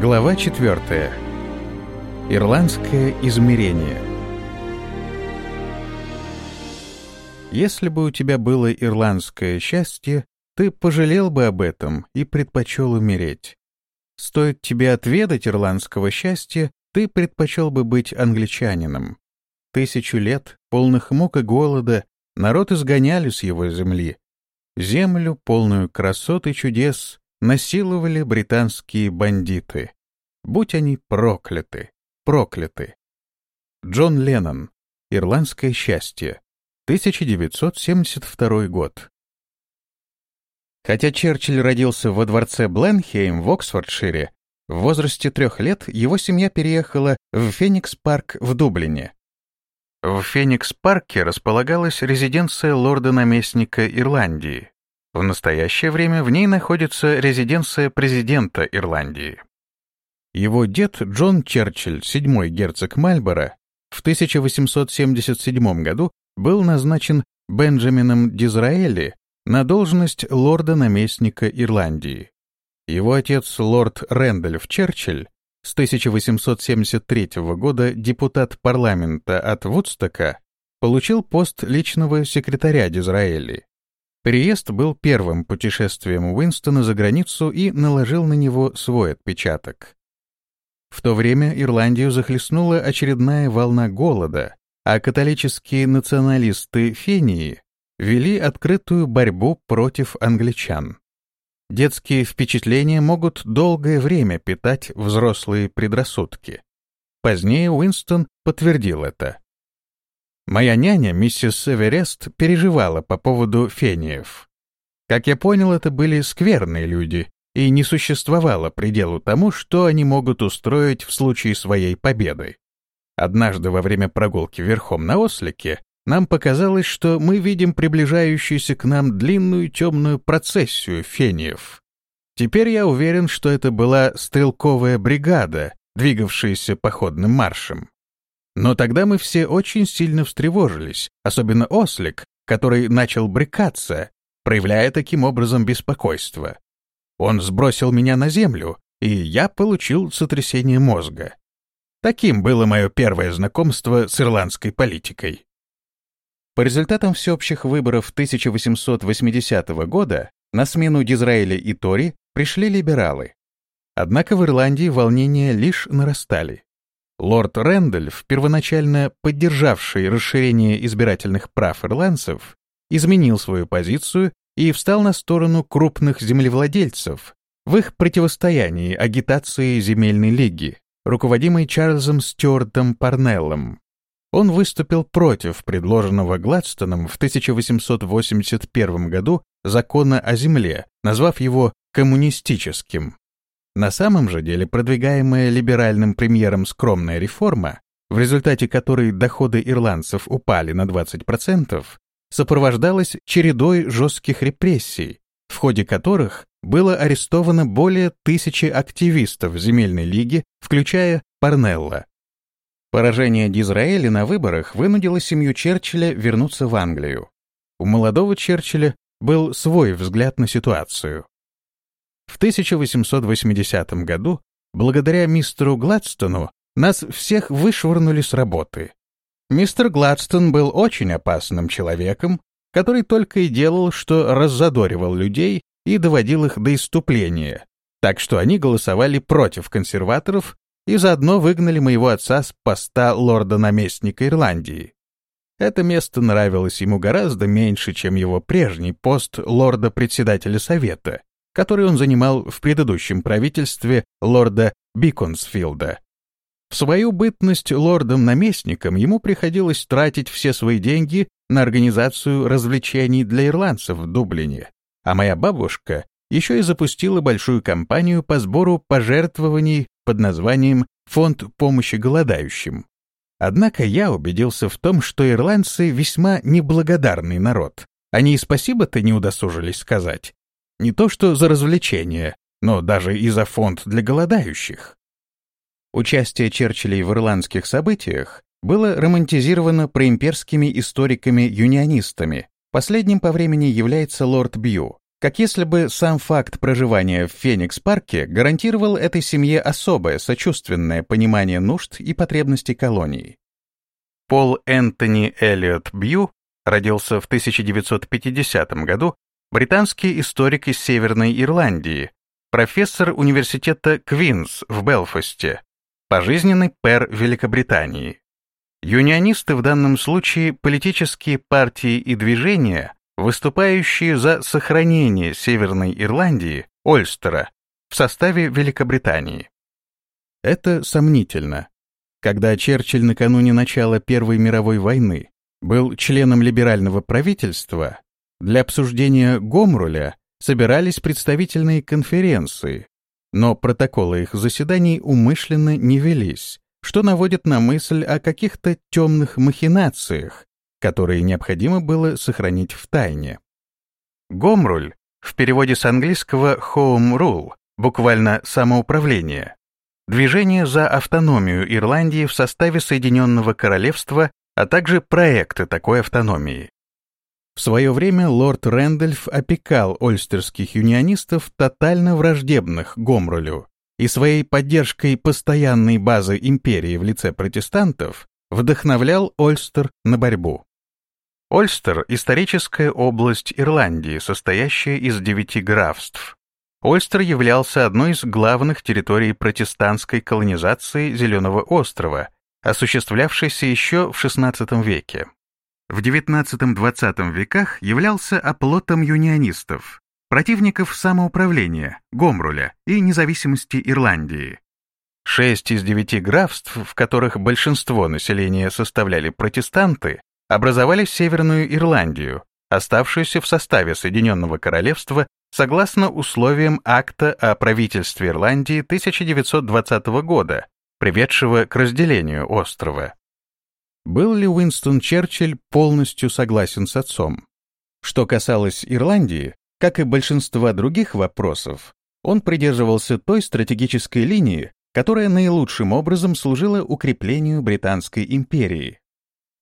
Глава 4. Ирландское измерение. Если бы у тебя было ирландское счастье, ты пожалел бы об этом и предпочел умереть. Стоит тебе отведать ирландского счастья, ты предпочел бы быть англичанином. Тысячу лет, полных мук и голода, народ изгоняли с его земли. Землю, полную красот и чудес, насиловали британские бандиты. Будь они прокляты, прокляты. Джон Леннон. Ирландское счастье. 1972 год. Хотя Черчилль родился во дворце Бленхейм в Оксфордшире, в возрасте трех лет его семья переехала в Феникс-парк в Дублине. В Феникс-парке располагалась резиденция лорда-наместника Ирландии, в настоящее время в ней находится резиденция президента Ирландии. Его дед Джон Черчилль, седьмой герцог Мальборо, в 1877 году был назначен Бенджамином Дизраэли на должность лорда-наместника Ирландии. Его отец, лорд Рэндольф Черчилль, с 1873 года депутат парламента от Вудстока, получил пост личного секретаря Дизраэли. Переезд был первым путешествием Уинстона за границу и наложил на него свой отпечаток. В то время Ирландию захлестнула очередная волна голода, а католические националисты Фении вели открытую борьбу против англичан. Детские впечатления могут долгое время питать взрослые предрассудки. Позднее Уинстон подтвердил это. Моя няня, миссис Эверест, переживала по поводу фениев. Как я понял, это были скверные люди, и не существовало пределу тому, что они могут устроить в случае своей победы. Однажды во время прогулки верхом на ослике нам показалось, что мы видим приближающуюся к нам длинную темную процессию фениев. Теперь я уверен, что это была стрелковая бригада, двигавшаяся походным маршем. Но тогда мы все очень сильно встревожились, особенно ослик, который начал брыкаться, проявляя таким образом беспокойство. Он сбросил меня на землю, и я получил сотрясение мозга. Таким было мое первое знакомство с ирландской политикой. По результатам всеобщих выборов 1880 года на смену Дизраэля и Тори пришли либералы. Однако в Ирландии волнения лишь нарастали. Лорд Рэндольф, первоначально поддержавший расширение избирательных прав ирландцев, изменил свою позицию и встал на сторону крупных землевладельцев в их противостоянии агитации земельной лиги, руководимой Чарльзом Стюартом Парнеллом. Он выступил против предложенного Гладстоном в 1881 году закона о земле, назвав его коммунистическим. На самом же деле продвигаемая либеральным премьером скромная реформа, в результате которой доходы ирландцев упали на 20%, сопровождалась чередой жестких репрессий, в ходе которых было арестовано более тысячи активистов земельной лиги, включая Парнелла. Поражение Дизраэля на выборах вынудило семью Черчилля вернуться в Англию. У молодого Черчилля был свой взгляд на ситуацию. В 1880 году, благодаря мистеру Гладстону, нас всех вышвырнули с работы. Мистер Гладстон был очень опасным человеком, который только и делал, что раззадоривал людей и доводил их до иступления, так что они голосовали против консерваторов и заодно выгнали моего отца с поста лорда-наместника Ирландии. Это место нравилось ему гораздо меньше, чем его прежний пост лорда-председателя совета, который он занимал в предыдущем правительстве лорда Биконсфилда. В свою бытность лордом-наместником ему приходилось тратить все свои деньги на организацию развлечений для ирландцев в Дублине, а моя бабушка еще и запустила большую кампанию по сбору пожертвований под названием «Фонд помощи голодающим». Однако я убедился в том, что ирландцы весьма неблагодарный народ. Они и спасибо-то не удосужились сказать. Не то что за развлечения, но даже и за фонд для голодающих. Участие Черчилля в ирландских событиях было романтизировано проимперскими историками-юнионистами. Последним по времени является лорд Бью, как если бы сам факт проживания в Феникс-парке гарантировал этой семье особое сочувственное понимание нужд и потребностей колонии. Пол Энтони Эллиот Бью родился в 1950 году, британский историк из Северной Ирландии, профессор университета Квинс в Белфасте, пожизненный пэр Великобритании. Юнионисты в данном случае политические партии и движения, выступающие за сохранение Северной Ирландии, Ольстера, в составе Великобритании. Это сомнительно. Когда Черчилль накануне начала Первой мировой войны был членом либерального правительства, для обсуждения Гомруля собирались представительные конференции, но протоколы их заседаний умышленно не велись, что наводит на мысль о каких-то темных махинациях, которые необходимо было сохранить в тайне. Гомруль в переводе с английского «home rule» буквально «самоуправление», движение за автономию Ирландии в составе Соединенного Королевства, а также проекты такой автономии. В свое время лорд Рэндольф опекал ольстерских юнионистов, тотально враждебных Гомрулю, и своей поддержкой постоянной базы империи в лице протестантов вдохновлял Ольстер на борьбу. Ольстер – историческая область Ирландии, состоящая из девяти графств. Ольстер являлся одной из главных территорий протестантской колонизации Зеленого острова, осуществлявшейся еще в XVI веке в XIX-XX веках являлся оплотом юнионистов, противников самоуправления, Гомруля и независимости Ирландии. Шесть из девяти графств, в которых большинство населения составляли протестанты, образовали Северную Ирландию, оставшуюся в составе Соединенного Королевства согласно условиям Акта о правительстве Ирландии 1920 года, приведшего к разделению острова. Был ли Уинстон Черчилль полностью согласен с отцом? Что касалось Ирландии, как и большинства других вопросов, он придерживался той стратегической линии, которая наилучшим образом служила укреплению Британской империи.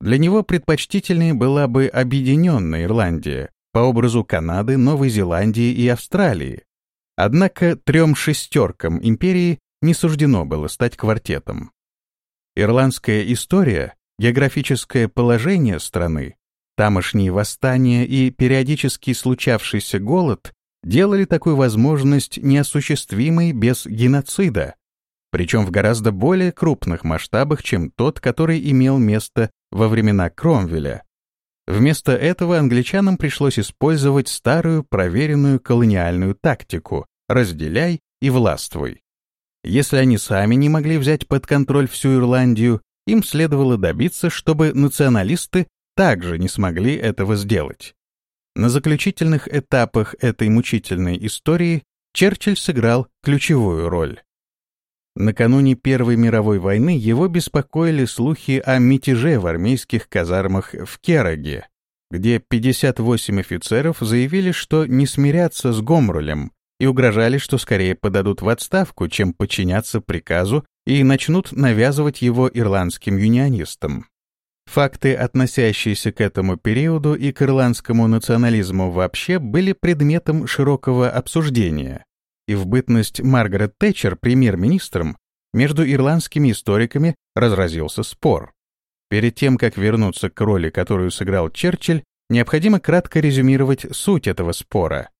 Для него предпочтительнее была бы объединенная Ирландия по образу Канады, Новой Зеландии и Австралии. Однако трем шестеркам империи не суждено было стать квартетом. Ирландская история Географическое положение страны, тамошние восстания и периодически случавшийся голод делали такую возможность неосуществимой без геноцида, причем в гораздо более крупных масштабах, чем тот, который имел место во времена Кромвеля. Вместо этого англичанам пришлось использовать старую проверенную колониальную тактику «разделяй и властвуй». Если они сами не могли взять под контроль всю Ирландию, им следовало добиться, чтобы националисты также не смогли этого сделать. На заключительных этапах этой мучительной истории Черчилль сыграл ключевую роль. Накануне Первой мировой войны его беспокоили слухи о мятеже в армейских казармах в Кераге, где 58 офицеров заявили, что не смирятся с Гомрулем и угрожали, что скорее подадут в отставку, чем подчиняться приказу и начнут навязывать его ирландским юнионистам. Факты, относящиеся к этому периоду и к ирландскому национализму вообще, были предметом широкого обсуждения, и в бытность Маргарет Тэтчер премьер-министром между ирландскими историками разразился спор. Перед тем, как вернуться к роли, которую сыграл Черчилль, необходимо кратко резюмировать суть этого спора.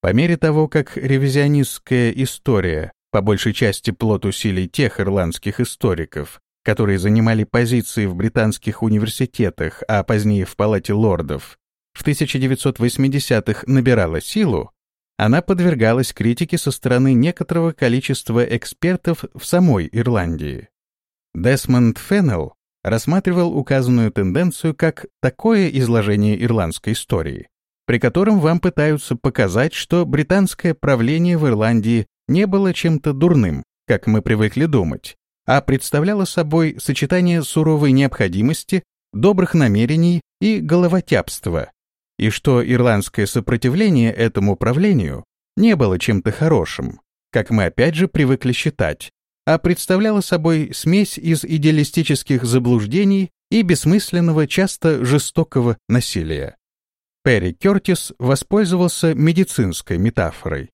По мере того, как ревизионистская история по большей части плод усилий тех ирландских историков, которые занимали позиции в британских университетах, а позднее в Палате лордов, в 1980-х набирала силу, она подвергалась критике со стороны некоторого количества экспертов в самой Ирландии. Десмонд Феннелл рассматривал указанную тенденцию как такое изложение ирландской истории, при котором вам пытаются показать, что британское правление в Ирландии не было чем-то дурным, как мы привыкли думать, а представляло собой сочетание суровой необходимости, добрых намерений и головотяпства, и что ирландское сопротивление этому правлению не было чем-то хорошим, как мы опять же привыкли считать, а представляло собой смесь из идеалистических заблуждений и бессмысленного, часто жестокого насилия. Перри Кертис воспользовался медицинской метафорой.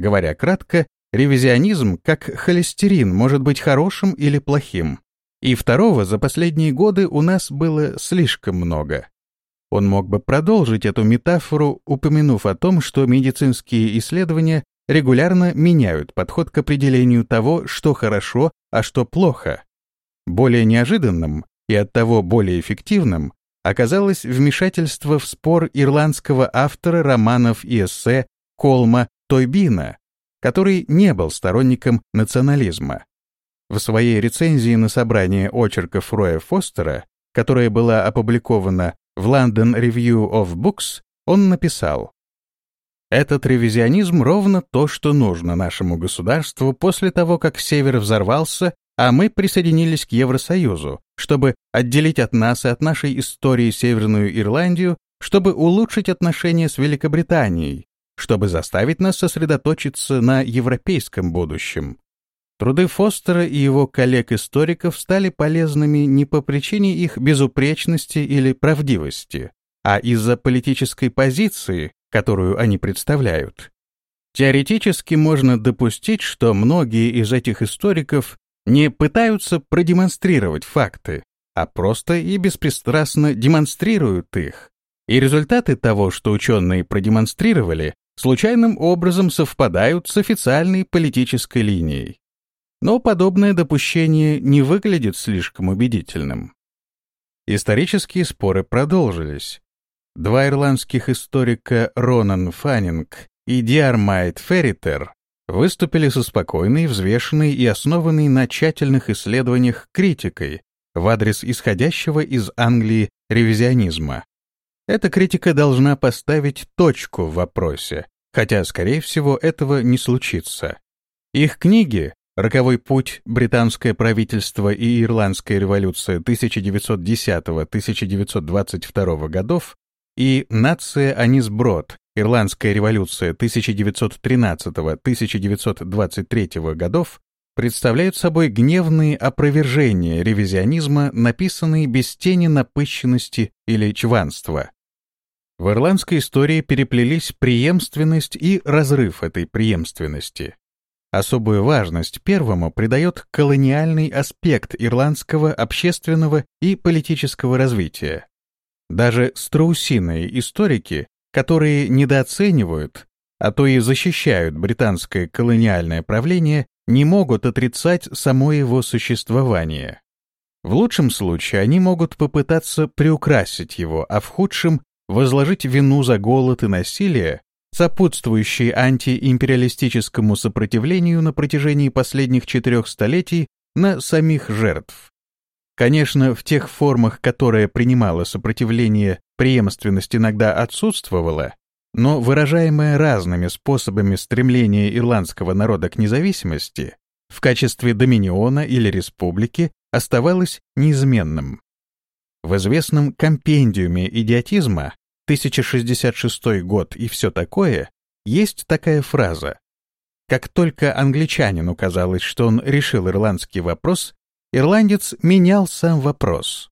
Говоря кратко, ревизионизм, как холестерин, может быть хорошим или плохим. И второго за последние годы у нас было слишком много. Он мог бы продолжить эту метафору, упомянув о том, что медицинские исследования регулярно меняют подход к определению того, что хорошо, а что плохо. Более неожиданным и оттого более эффективным оказалось вмешательство в спор ирландского автора романов и эссе Колма Тойбина, который не был сторонником национализма. В своей рецензии на собрание очерков Роя Фостера, которая была опубликована в London Review of Books, он написал «Этот ревизионизм ровно то, что нужно нашему государству после того, как Север взорвался, а мы присоединились к Евросоюзу, чтобы отделить от нас и от нашей истории Северную Ирландию, чтобы улучшить отношения с Великобританией, чтобы заставить нас сосредоточиться на европейском будущем. Труды Фостера и его коллег-историков стали полезными не по причине их безупречности или правдивости, а из-за политической позиции, которую они представляют. Теоретически можно допустить, что многие из этих историков не пытаются продемонстрировать факты, а просто и беспристрастно демонстрируют их. И результаты того, что ученые продемонстрировали, случайным образом совпадают с официальной политической линией. Но подобное допущение не выглядит слишком убедительным. Исторические споры продолжились. Два ирландских историка Ронан Фаннинг и Диармайт Ферритер выступили со спокойной, взвешенной и основанной на тщательных исследованиях критикой в адрес исходящего из Англии ревизионизма. Эта критика должна поставить точку в вопросе, хотя, скорее всего, этого не случится. Их книги «Роковой путь. Британское правительство и Ирландская революция 1910-1922 годов» и «Нация Анисброд. Ирландская революция 1913-1923 годов» представляют собой гневные опровержения ревизионизма, написанные без тени напыщенности или чванства. В ирландской истории переплелись преемственность и разрыв этой преемственности. Особую важность первому придает колониальный аспект ирландского общественного и политического развития. Даже страусиные историки, которые недооценивают, а то и защищают британское колониальное правление, не могут отрицать само его существование. В лучшем случае они могут попытаться приукрасить его, а в худшем — возложить вину за голод и насилие сопутствующие антиимпериалистическому сопротивлению на протяжении последних четырех столетий на самих жертв. Конечно, в тех формах, которые принимало сопротивление, преемственность иногда отсутствовала, но выражаемое разными способами стремление ирландского народа к независимости в качестве доминиона или республики оставалось неизменным. В известном компендиуме идиотизма 1066 год и все такое, есть такая фраза. Как только англичанину казалось, что он решил ирландский вопрос, ирландец менял сам вопрос.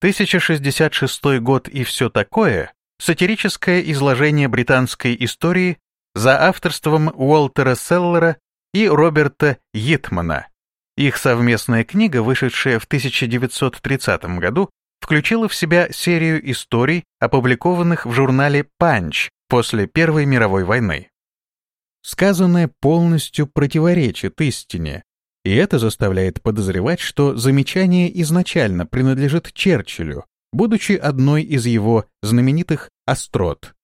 1066 год и все такое — сатирическое изложение британской истории за авторством Уолтера Селлера и Роберта Йитмана. Их совместная книга, вышедшая в 1930 году, включила в себя серию историй, опубликованных в журнале «Панч» после Первой мировой войны. Сказанное полностью противоречит истине, и это заставляет подозревать, что замечание изначально принадлежит Черчиллю, будучи одной из его знаменитых острот.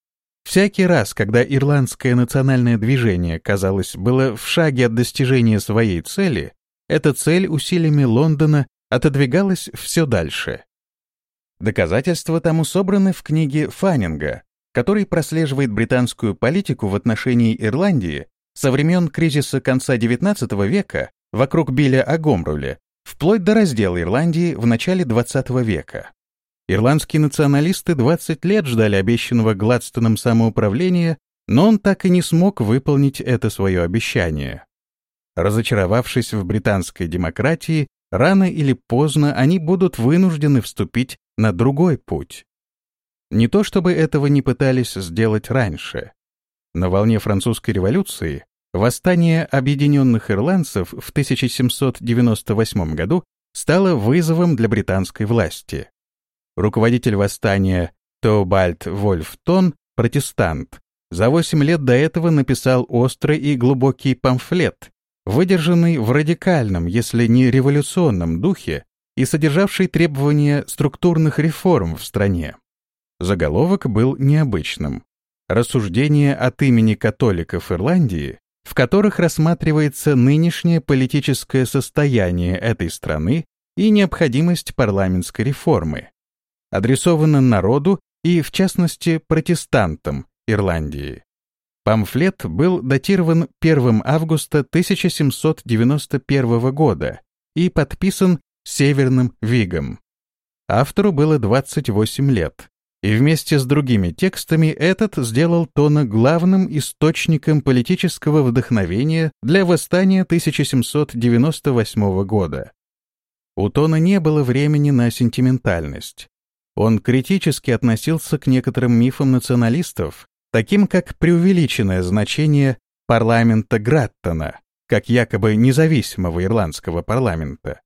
Всякий раз, когда ирландское национальное движение, казалось, было в шаге от достижения своей цели, эта цель усилиями Лондона отодвигалась все дальше. Доказательства тому собраны в книге Фаннинга, который прослеживает британскую политику в отношении Ирландии со времен кризиса конца XIX века вокруг Билля Агомруля, вплоть до раздела Ирландии в начале XX века. Ирландские националисты 20 лет ждали обещанного Гладстоном самоуправления, но он так и не смог выполнить это свое обещание. Разочаровавшись в британской демократии, рано или поздно они будут вынуждены вступить на другой путь. Не то чтобы этого не пытались сделать раньше. На волне французской революции восстание объединенных ирландцев в 1798 году стало вызовом для британской власти. Руководитель восстания Теобальд Вольфтон, протестант, за 8 лет до этого написал острый и глубокий памфлет, выдержанный в радикальном, если не революционном духе и содержавший требования структурных реформ в стране. Заголовок был необычным. Рассуждение от имени католиков Ирландии, в которых рассматривается нынешнее политическое состояние этой страны и необходимость парламентской реформы. Адресовано народу и, в частности, протестантам Ирландии. Памфлет был датирован 1 августа 1791 года и подписан Северным Вигом. Автору было 28 лет, и вместе с другими текстами этот сделал Тона главным источником политического вдохновения для восстания 1798 года. У Тона не было времени на сентиментальность. Он критически относился к некоторым мифам националистов, таким как преувеличенное значение парламента Граттона, как якобы независимого ирландского парламента.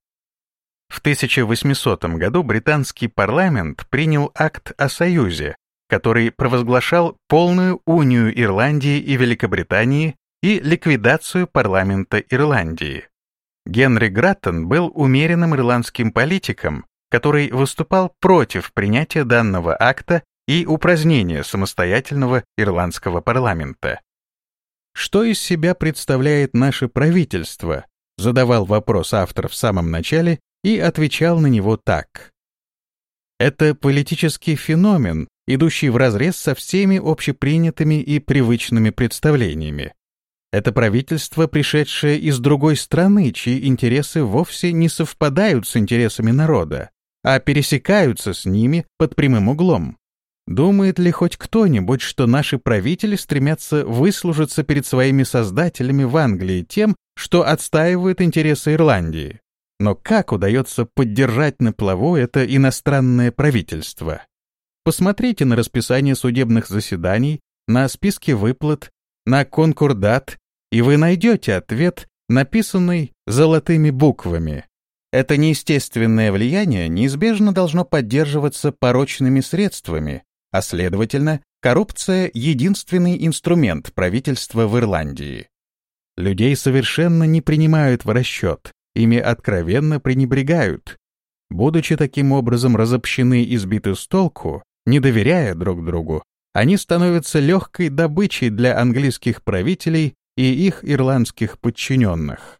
В 1800 году британский парламент принял акт о союзе, который провозглашал полную унию Ирландии и Великобритании и ликвидацию парламента Ирландии. Генри Граттон был умеренным ирландским политиком, который выступал против принятия данного акта и упразднения самостоятельного ирландского парламента. Что из себя представляет наше правительство? задавал вопрос автор в самом начале и отвечал на него так. Это политический феномен, идущий вразрез со всеми общепринятыми и привычными представлениями. Это правительство, пришедшее из другой страны, чьи интересы вовсе не совпадают с интересами народа, а пересекаются с ними под прямым углом. Думает ли хоть кто-нибудь, что наши правители стремятся выслужиться перед своими создателями в Англии тем, что отстаивают интересы Ирландии? Но как удается поддержать на плаву это иностранное правительство? Посмотрите на расписание судебных заседаний, на списки выплат, на конкурдат, и вы найдете ответ, написанный золотыми буквами. Это неестественное влияние неизбежно должно поддерживаться порочными средствами, а следовательно, коррупция — единственный инструмент правительства в Ирландии. Людей совершенно не принимают в расчет, ими откровенно пренебрегают. Будучи таким образом разобщены и сбиты с толку, не доверяя друг другу, они становятся легкой добычей для английских правителей и их ирландских подчиненных.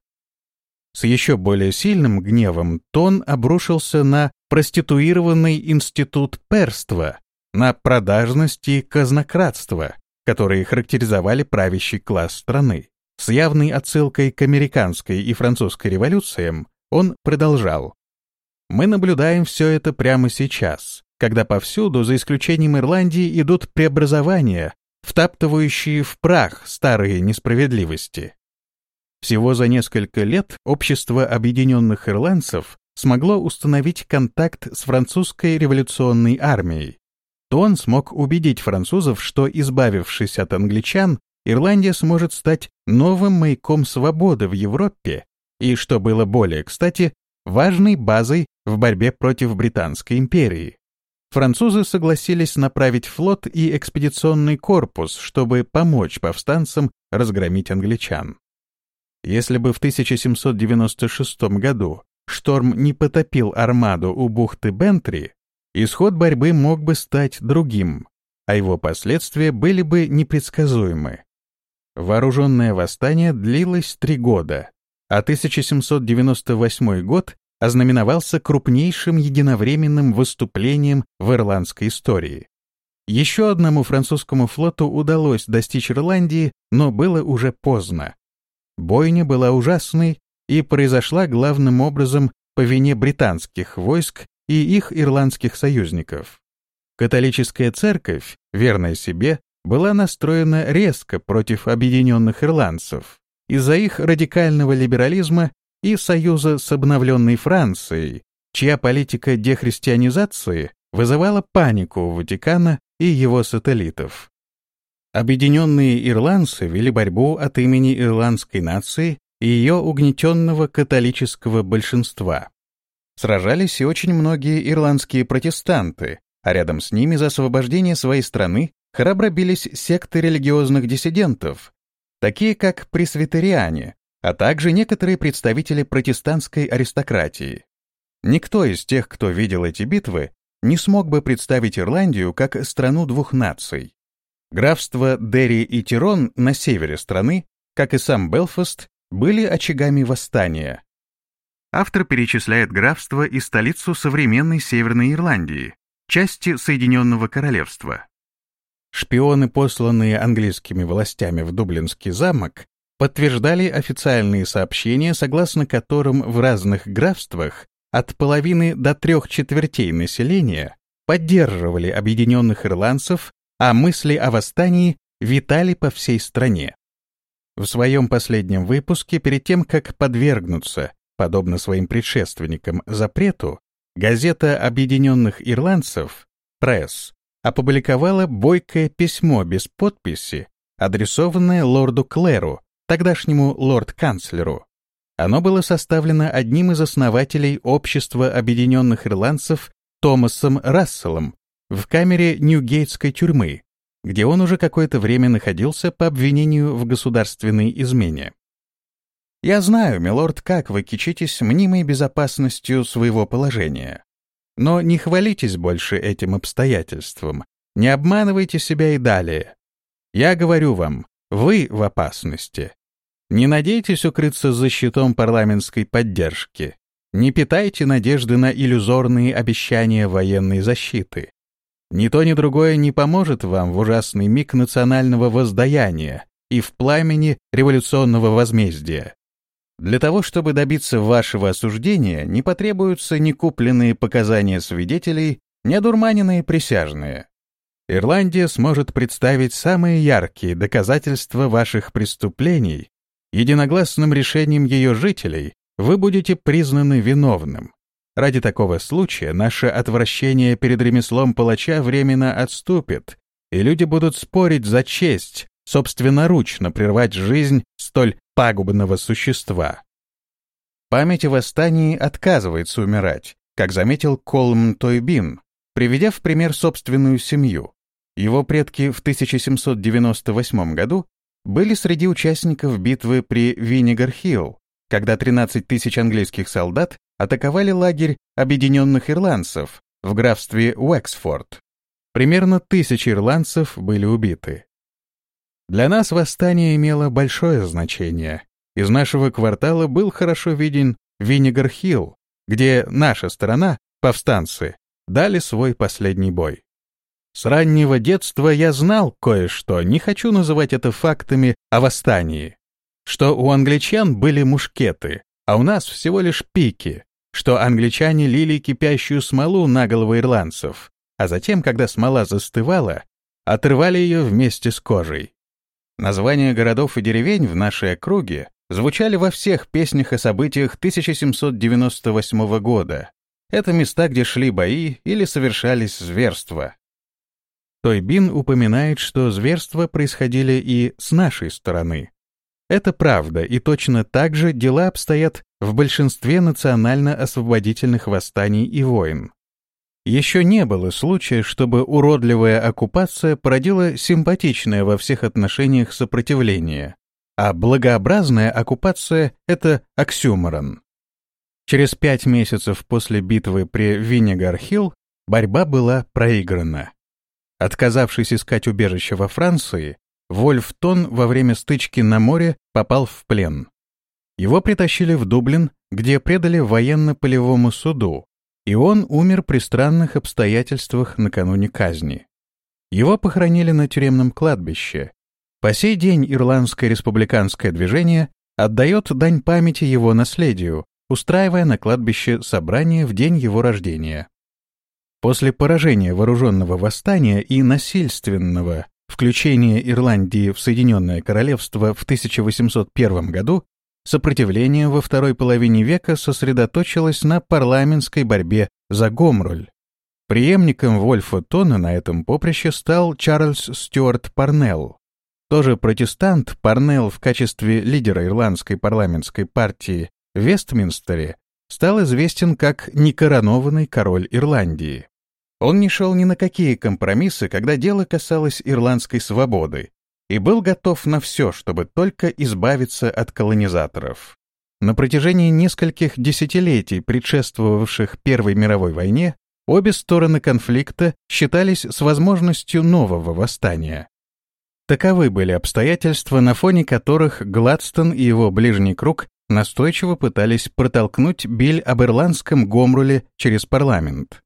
С еще более сильным гневом Тон обрушился на проституированный институт перства, на продажность и казнократство, которые характеризовали правящий класс страны. С явной отсылкой к американской и французской революциям он продолжал. «Мы наблюдаем все это прямо сейчас, когда повсюду, за исключением Ирландии, идут преобразования, втаптывающие в прах старые несправедливости. Всего за несколько лет общество объединенных ирландцев смогло установить контакт с французской революционной армией. То он смог убедить французов, что, избавившись от англичан, Ирландия сможет стать новым маяком свободы в Европе и, что было более кстати, важной базой в борьбе против Британской империи. Французы согласились направить флот и экспедиционный корпус, чтобы помочь повстанцам разгромить англичан. Если бы в 1796 году шторм не потопил армаду у бухты Бентри, исход борьбы мог бы стать другим, а его последствия были бы непредсказуемы. Вооруженное восстание длилось три года, а 1798 год ознаменовался крупнейшим единовременным выступлением в ирландской истории. Еще одному французскому флоту удалось достичь Ирландии, но было уже поздно. Бойня была ужасной и произошла главным образом по вине британских войск и их ирландских союзников. Католическая церковь, верная себе, была настроена резко против объединенных ирландцев из-за их радикального либерализма и союза с обновленной Францией, чья политика дехристианизации вызывало панику у Ватикана и его сателлитов. Объединенные ирландцы вели борьбу от имени ирландской нации и ее угнетенного католического большинства. Сражались и очень многие ирландские протестанты, а рядом с ними за освобождение своей страны храбро бились секты религиозных диссидентов, такие как пресвитериане, а также некоторые представители протестантской аристократии. Никто из тех, кто видел эти битвы, не смог бы представить Ирландию как страну двух наций. Графства Дерри и Тирон на севере страны, как и сам Белфаст, были очагами восстания. Автор перечисляет графство и столицу современной Северной Ирландии, части Соединенного Королевства. Шпионы, посланные английскими властями в Дублинский замок, подтверждали официальные сообщения, согласно которым в разных графствах от половины до трех четвертей населения поддерживали объединенных ирландцев, а мысли о восстании витали по всей стране. В своем последнем выпуске, перед тем, как подвергнуться, подобно своим предшественникам, запрету, газета объединенных ирландцев «Пресс» опубликовала бойкое письмо без подписи, адресованное лорду Клэру, тогдашнему лорд-канцлеру. Оно было составлено одним из основателей Общества объединенных ирландцев Томасом Расселом в камере Ньюгейтской тюрьмы, где он уже какое-то время находился по обвинению в государственной измене. «Я знаю, милорд, как вы кичитесь мнимой безопасностью своего положения. Но не хвалитесь больше этим обстоятельством, не обманывайте себя и далее. Я говорю вам, вы в опасности. Не надейтесь укрыться за щитом парламентской поддержки. Не питайте надежды на иллюзорные обещания военной защиты. Ни то, ни другое не поможет вам в ужасный миг национального воздаяния и в пламени революционного возмездия. Для того, чтобы добиться вашего осуждения, не потребуются ни купленные показания свидетелей, ни одурманенные присяжные. Ирландия сможет представить самые яркие доказательства ваших преступлений единогласным решением ее жителей вы будете признаны виновным. Ради такого случая наше отвращение перед ремеслом палача временно отступит, и люди будут спорить за честь, собственноручно прервать жизнь столь пагубного существа. Память о восстании отказывается умирать, как заметил Колм Тойбин, приведя в пример собственную семью. Его предки в 1798 году были среди участников битвы при Винегар-Хилл, когда 13 тысяч английских солдат атаковали лагерь объединенных ирландцев в графстве Уэксфорд. Примерно тысяча ирландцев были убиты. Для нас восстание имело большое значение. Из нашего квартала был хорошо виден Винегар-Хилл, где наша сторона, повстанцы, дали свой последний бой. С раннего детства я знал кое-что, не хочу называть это фактами о восстании. Что у англичан были мушкеты, а у нас всего лишь пики, что англичане лили кипящую смолу на головы ирландцев, а затем, когда смола застывала, отрывали ее вместе с кожей. Названия городов и деревень в нашей округе звучали во всех песнях о событиях 1798 года. Это места, где шли бои или совершались зверства. Тойбин упоминает, что зверства происходили и с нашей стороны. Это правда, и точно так же дела обстоят в большинстве национально-освободительных восстаний и войн. Еще не было случая, чтобы уродливая оккупация породила симпатичное во всех отношениях сопротивление, а благообразная оккупация — это оксюморон. Через пять месяцев после битвы при Виннигар-Хилл борьба была проиграна. Отказавшись искать убежище во Франции, Вольф Тон во время стычки на море попал в плен. Его притащили в Дублин, где предали военно-полевому суду, и он умер при странных обстоятельствах накануне казни. Его похоронили на тюремном кладбище. По сей день Ирландское республиканское движение отдает дань памяти его наследию, устраивая на кладбище собрание в день его рождения. После поражения вооруженного восстания и насильственного включения Ирландии в Соединенное Королевство в 1801 году сопротивление во второй половине века сосредоточилось на парламентской борьбе за Гомруль. Преемником Вольфа Тона на этом поприще стал Чарльз Стюарт Парнелл. Тоже протестант, Парнелл в качестве лидера ирландской парламентской партии в Вестминстере стал известен как некоронованный король Ирландии. Он не шел ни на какие компромиссы, когда дело касалось ирландской свободы, и был готов на все, чтобы только избавиться от колонизаторов. На протяжении нескольких десятилетий, предшествовавших Первой мировой войне, обе стороны конфликта считались с возможностью нового восстания. Таковы были обстоятельства, на фоне которых Гладстон и его ближний круг настойчиво пытались протолкнуть биль об ирландском гомруле через парламент.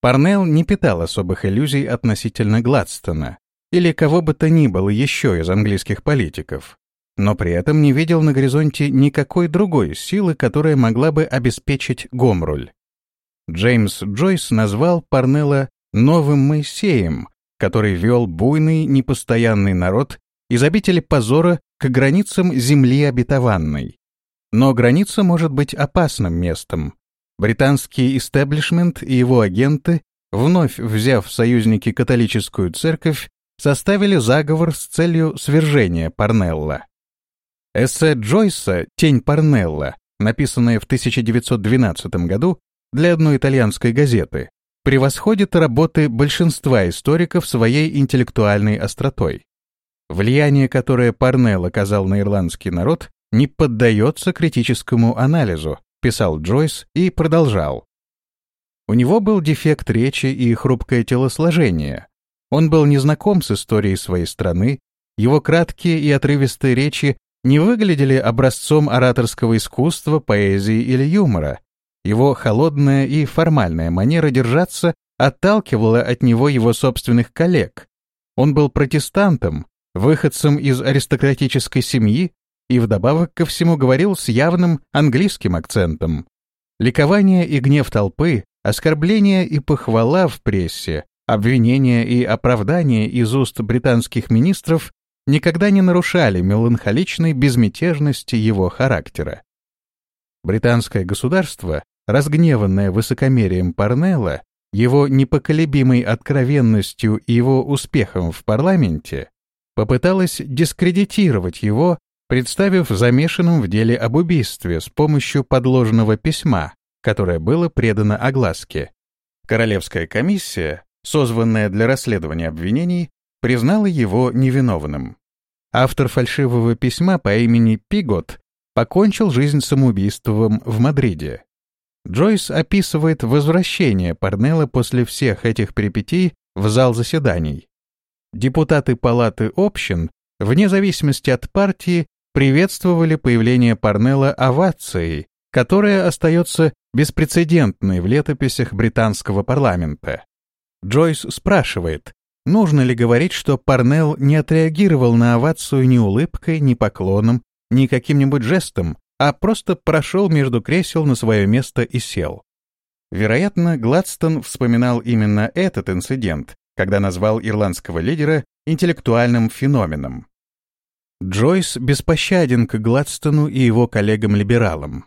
Парнелл не питал особых иллюзий относительно Гладстона или кого бы то ни было еще из английских политиков, но при этом не видел на горизонте никакой другой силы, которая могла бы обеспечить Гомруль. Джеймс Джойс назвал Парнелла «новым Моисеем», который вел буйный, непостоянный народ из обители позора к границам земли обетованной. Но граница может быть опасным местом. Британский истеблишмент и его агенты, вновь взяв в союзники католическую церковь, составили заговор с целью свержения Парнелла. Эссе Джойса «Тень Парнелла», написанное в 1912 году для одной итальянской газеты, превосходит работы большинства историков своей интеллектуальной остротой. Влияние, которое Парнелл оказал на ирландский народ, не поддается критическому анализу, писал Джойс и продолжал. У него был дефект речи и хрупкое телосложение, он был незнаком с историей своей страны, его краткие и отрывистые речи не выглядели образцом ораторского искусства, поэзии или юмора. Его холодная и формальная манера держаться отталкивала от него его собственных коллег. Он был протестантом, выходцем из аристократической семьи и вдобавок ко всему говорил с явным английским акцентом. Ликование и гнев толпы, оскорбления и похвала в прессе, Обвинения и оправдания из уст британских министров никогда не нарушали меланхоличной безмятежности его характера. Британское государство, разгневанное высокомерием Парнелла, его непоколебимой откровенностью и его успехом в парламенте, попыталось дискредитировать его, представив замешанным в деле об убийстве с помощью подложного письма, которое было предано огласке. Королевская комиссия созванная для расследования обвинений, признала его невиновным. Автор фальшивого письма по имени Пигот покончил жизнь самоубийством в Мадриде. Джойс описывает возвращение Парнелла после всех этих перипетий в зал заседаний. Депутаты Палаты общин, вне зависимости от партии, приветствовали появление Парнелла овацией, которая остается беспрецедентной в летописях британского парламента. Джойс спрашивает, нужно ли говорить, что Парнелл не отреагировал на овацию ни улыбкой, ни поклоном, ни каким-нибудь жестом, а просто прошел между кресел на свое место и сел. Вероятно, Гладстон вспоминал именно этот инцидент, когда назвал ирландского лидера интеллектуальным феноменом. Джойс беспощаден к Гладстону и его коллегам-либералам.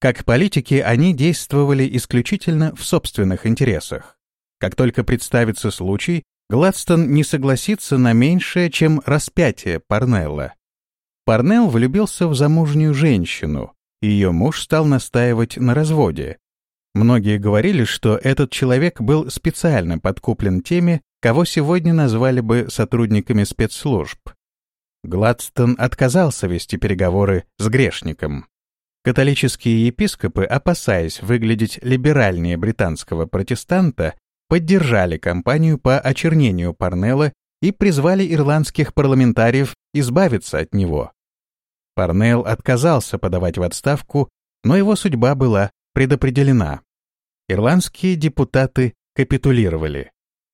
Как политики они действовали исключительно в собственных интересах. Как только представится случай, Гладстон не согласится на меньшее, чем распятие Парнелла. Парнелл влюбился в замужнюю женщину, и ее муж стал настаивать на разводе. Многие говорили, что этот человек был специально подкуплен теми, кого сегодня назвали бы сотрудниками спецслужб. Гладстон отказался вести переговоры с грешником. Католические епископы, опасаясь выглядеть либеральнее британского протестанта, поддержали кампанию по очернению Парнелла и призвали ирландских парламентариев избавиться от него. Парнелл отказался подавать в отставку, но его судьба была предопределена. Ирландские депутаты капитулировали.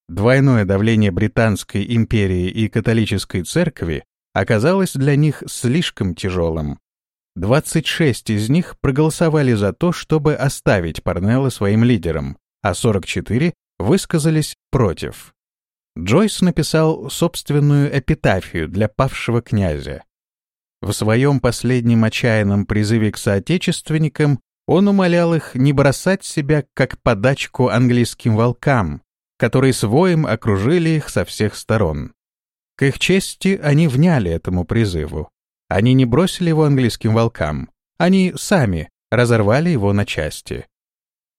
Двойное давление Британской империи и католической церкви оказалось для них слишком тяжелым. 26 из них проголосовали за то, чтобы оставить Парнелла своим лидером, а 44 высказались против. Джойс написал собственную эпитафию для павшего князя. В своем последнем отчаянном призыве к соотечественникам он умолял их не бросать себя как подачку английским волкам, которые своим окружили их со всех сторон. К их чести они вняли этому призыву. Они не бросили его английским волкам. Они сами разорвали его на части.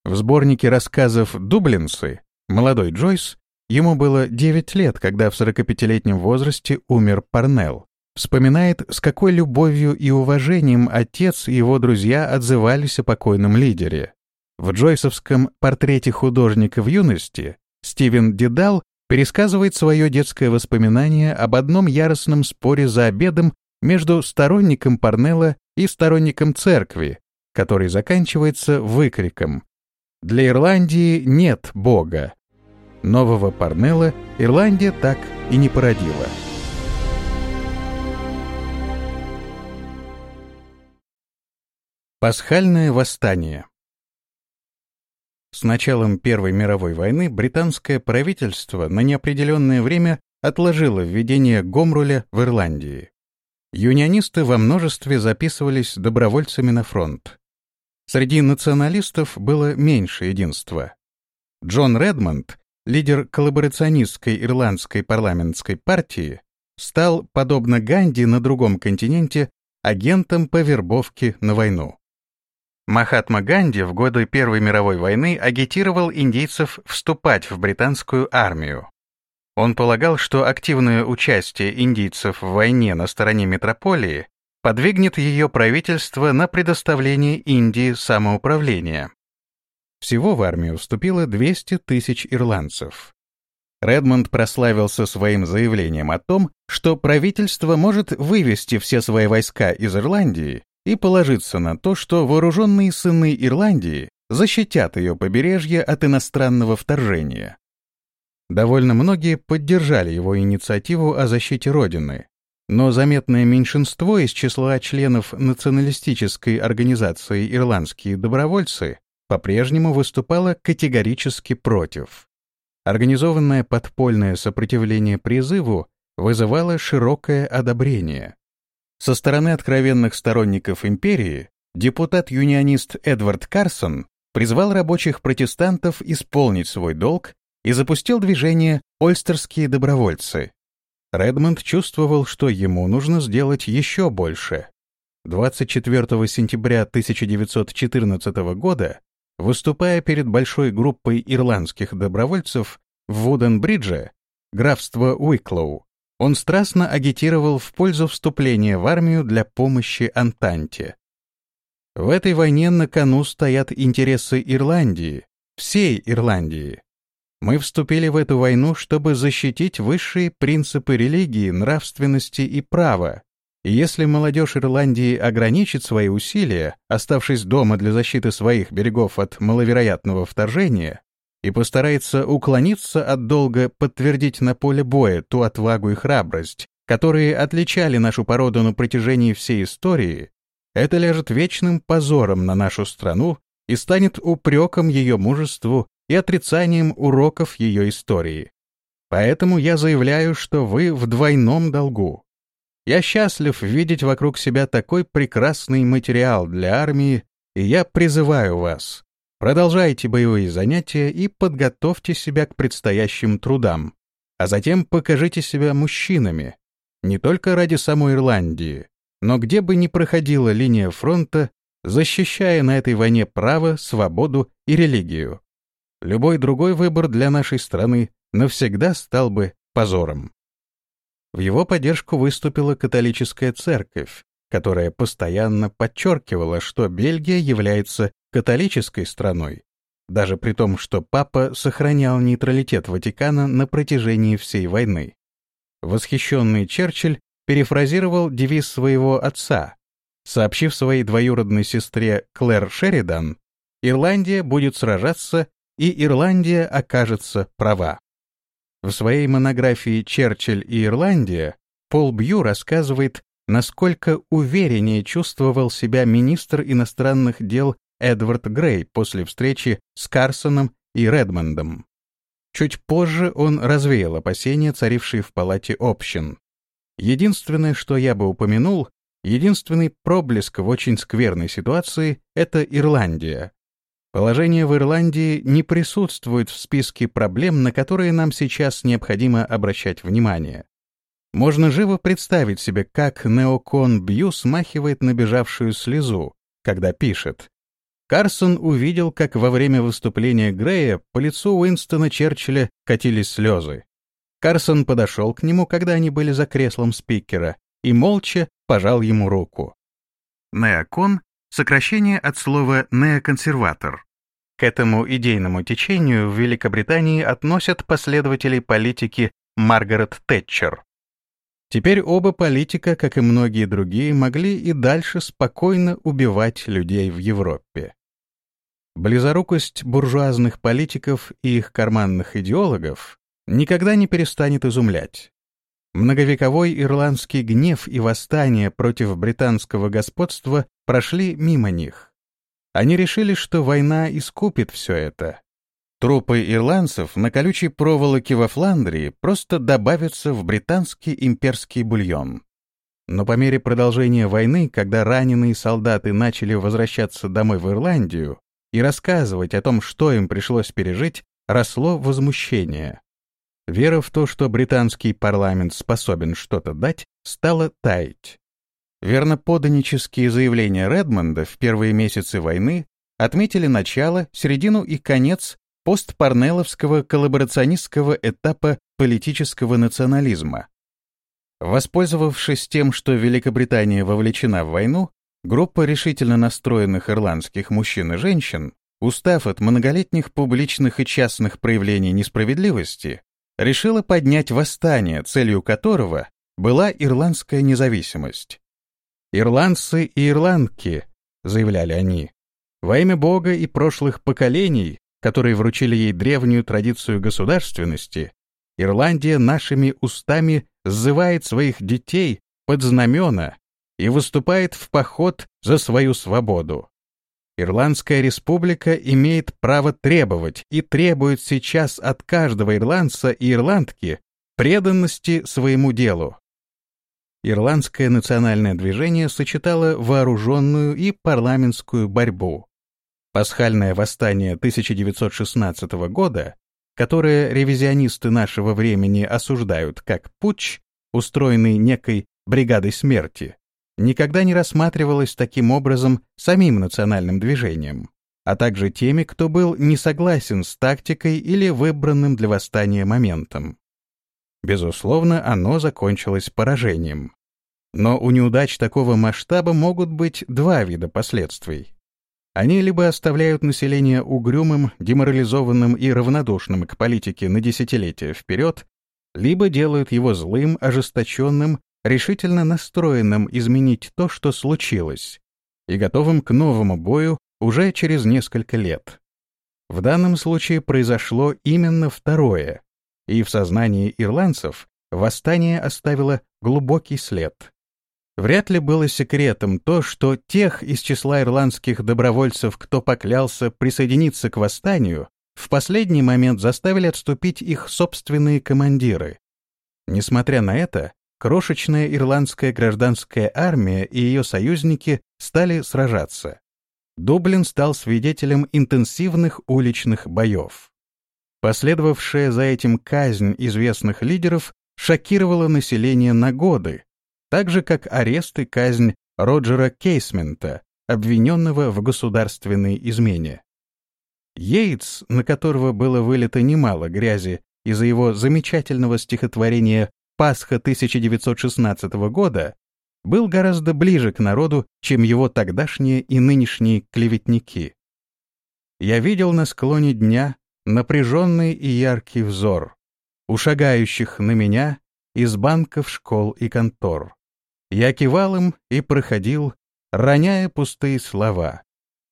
В сборнике рассказов «Дублинцы» молодой Джойс, ему было 9 лет, когда в 45-летнем возрасте умер Парнелл, вспоминает, с какой любовью и уважением отец и его друзья отзывались о покойном лидере. В джойсовском «Портрете художника в юности» Стивен Дедал пересказывает свое детское воспоминание об одном яростном споре за обедом между сторонником Парнелла и сторонником церкви, который заканчивается выкриком «Для Ирландии нет Бога». Нового Парнелла Ирландия так и не породила. Пасхальное восстание С началом Первой мировой войны британское правительство на неопределенное время отложило введение Гомруля в Ирландии. Юнионисты во множестве записывались добровольцами на фронт. Среди националистов было меньше единства. Джон Редмонд, лидер коллаборационистской ирландской парламентской партии, стал, подобно Ганди на другом континенте, агентом по вербовке на войну. Махатма Ганди в годы Первой мировой войны агитировал индейцев вступать в британскую армию. Он полагал, что активное участие индийцев в войне на стороне метрополии подвигнет ее правительство на предоставление Индии самоуправления. Всего в армию вступило 200 тысяч ирландцев. Редмонд прославился своим заявлением о том, что правительство может вывести все свои войска из Ирландии и положиться на то, что вооруженные сыны Ирландии защитят ее побережье от иностранного вторжения. Довольно многие поддержали его инициативу о защите Родины, но заметное меньшинство из числа членов националистической организации «Ирландские добровольцы» по-прежнему выступало категорически против. Организованное подпольное сопротивление призыву вызывало широкое одобрение. Со стороны откровенных сторонников империи депутат-юнионист Эдвард Карсон призвал рабочих протестантов исполнить свой долг и запустил движение «Ольстерские добровольцы». Редмонд чувствовал, что ему нужно сделать еще больше. 24 сентября 1914 года, выступая перед большой группой ирландских добровольцев в Вуденбридже, графство Уиклоу, он страстно агитировал в пользу вступления в армию для помощи Антанте. В этой войне на кону стоят интересы Ирландии, всей Ирландии. Мы вступили в эту войну, чтобы защитить высшие принципы религии, нравственности и права. И если молодежь Ирландии ограничит свои усилия, оставшись дома для защиты своих берегов от маловероятного вторжения, и постарается уклониться от долга подтвердить на поле боя ту отвагу и храбрость, которые отличали нашу породу на протяжении всей истории, это ляжет вечным позором на нашу страну и станет упреком ее мужеству и отрицанием уроков ее истории. Поэтому я заявляю, что вы в двойном долгу. Я счастлив видеть вокруг себя такой прекрасный материал для армии, и я призываю вас, Продолжайте боевые занятия и подготовьте себя к предстоящим трудам, а затем покажите себя мужчинами, не только ради самой Ирландии, но где бы ни проходила линия фронта, защищая на этой войне право, свободу и религию. Любой другой выбор для нашей страны навсегда стал бы позором. В его поддержку выступила католическая церковь, которая постоянно подчеркивала, что Бельгия является католической страной, даже при том, что папа сохранял нейтралитет Ватикана на протяжении всей войны. Восхищенный Черчилль перефразировал девиз своего отца, сообщив своей двоюродной сестре Клэр Шеридан, «Ирландия будет сражаться, и Ирландия окажется права». В своей монографии «Черчилль и Ирландия» Пол Бью рассказывает, насколько увереннее чувствовал себя министр иностранных дел Эдвард Грей после встречи с Карсоном и Редмондом. Чуть позже он развеял опасения, царившие в палате общин. Единственное, что я бы упомянул, единственный проблеск в очень скверной ситуации — это Ирландия. Положение в Ирландии не присутствует в списке проблем, на которые нам сейчас необходимо обращать внимание. Можно живо представить себе, как неокон Бью смахивает набежавшую слезу, когда пишет. Карсон увидел, как во время выступления Грея по лицу Уинстона Черчилля катились слезы. Карсон подошел к нему, когда они были за креслом спикера, и молча пожал ему руку. Неокон — сокращение от слова «неоконсерватор». К этому идейному течению в Великобритании относят последователей политики Маргарет Тэтчер. Теперь оба политика, как и многие другие, могли и дальше спокойно убивать людей в Европе. Близорукость буржуазных политиков и их карманных идеологов никогда не перестанет изумлять. Многовековой ирландский гнев и восстание против британского господства прошли мимо них. Они решили, что война искупит все это. Трупы ирландцев на колючей проволоке во Фландрии просто добавятся в британский имперский бульон. Но по мере продолжения войны, когда раненые солдаты начали возвращаться домой в Ирландию и рассказывать о том, что им пришлось пережить, росло возмущение. Вера в то, что британский парламент способен что-то дать, стала таять. Верноподанические заявления Редмонда в первые месяцы войны отметили начало, середину и конец постпарнеловского коллаборационистского этапа политического национализма. Воспользовавшись тем, что Великобритания вовлечена в войну, группа решительно настроенных ирландских мужчин и женщин, устав от многолетних публичных и частных проявлений несправедливости, решила поднять восстание, целью которого была ирландская независимость. «Ирландцы и ирландки», — заявляли они, — «во имя Бога и прошлых поколений, которые вручили ей древнюю традицию государственности, Ирландия нашими устами сзывает своих детей под знамена и выступает в поход за свою свободу. Ирландская республика имеет право требовать и требует сейчас от каждого ирландца и ирландки преданности своему делу. Ирландское национальное движение сочетало вооруженную и парламентскую борьбу. Пасхальное восстание 1916 года, которое ревизионисты нашего времени осуждают как путч, устроенный некой бригадой смерти, никогда не рассматривалось таким образом самим национальным движением, а также теми, кто был не согласен с тактикой или выбранным для восстания моментом. Безусловно, оно закончилось поражением. Но у неудач такого масштаба могут быть два вида последствий. Они либо оставляют население угрюмым, деморализованным и равнодушным к политике на десятилетия вперед, либо делают его злым, ожесточенным решительно настроенным изменить то, что случилось, и готовым к новому бою уже через несколько лет. В данном случае произошло именно второе, и в сознании ирландцев восстание оставило глубокий след. Вряд ли было секретом то, что тех из числа ирландских добровольцев, кто поклялся присоединиться к восстанию, в последний момент заставили отступить их собственные командиры. Несмотря на это, крошечная ирландская гражданская армия и ее союзники стали сражаться. Дублин стал свидетелем интенсивных уличных боев. Последовавшая за этим казнь известных лидеров шокировала население на годы, так же как арест и казнь Роджера Кейсмента, обвиненного в государственной измене. Йейтс, на которого было вылито немало грязи из-за его замечательного стихотворения Пасха 1916 года был гораздо ближе к народу, чем его тогдашние и нынешние клеветники. Я видел на склоне дня напряженный и яркий взор, у шагающих на меня из банков, школ и контор. Я кивал им и проходил, роняя пустые слова.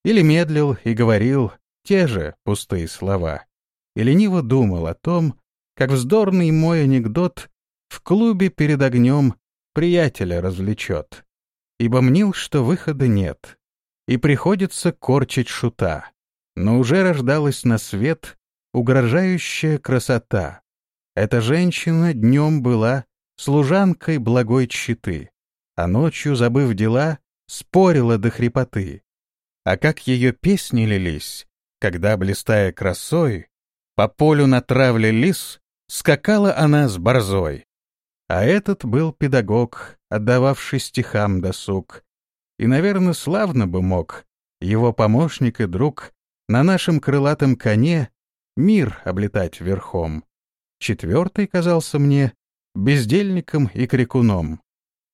Или медлил и говорил те же пустые слова. И лениво думал о том, как вздорный мой анекдот в клубе перед огнем приятеля развлечет, ибо мнил, что выхода нет, и приходится корчить шута. Но уже рождалась на свет угрожающая красота. Эта женщина днем была служанкой благой читы, а ночью, забыв дела, спорила до хрипоты. А как ее песни лились, когда, блистая красой, по полю на травле лис, скакала она с борзой. А этот был педагог, отдававший стихам досуг. И, наверное, славно бы мог его помощник и друг на нашем крылатом коне мир облетать верхом. Четвертый казался мне бездельником и крикуном.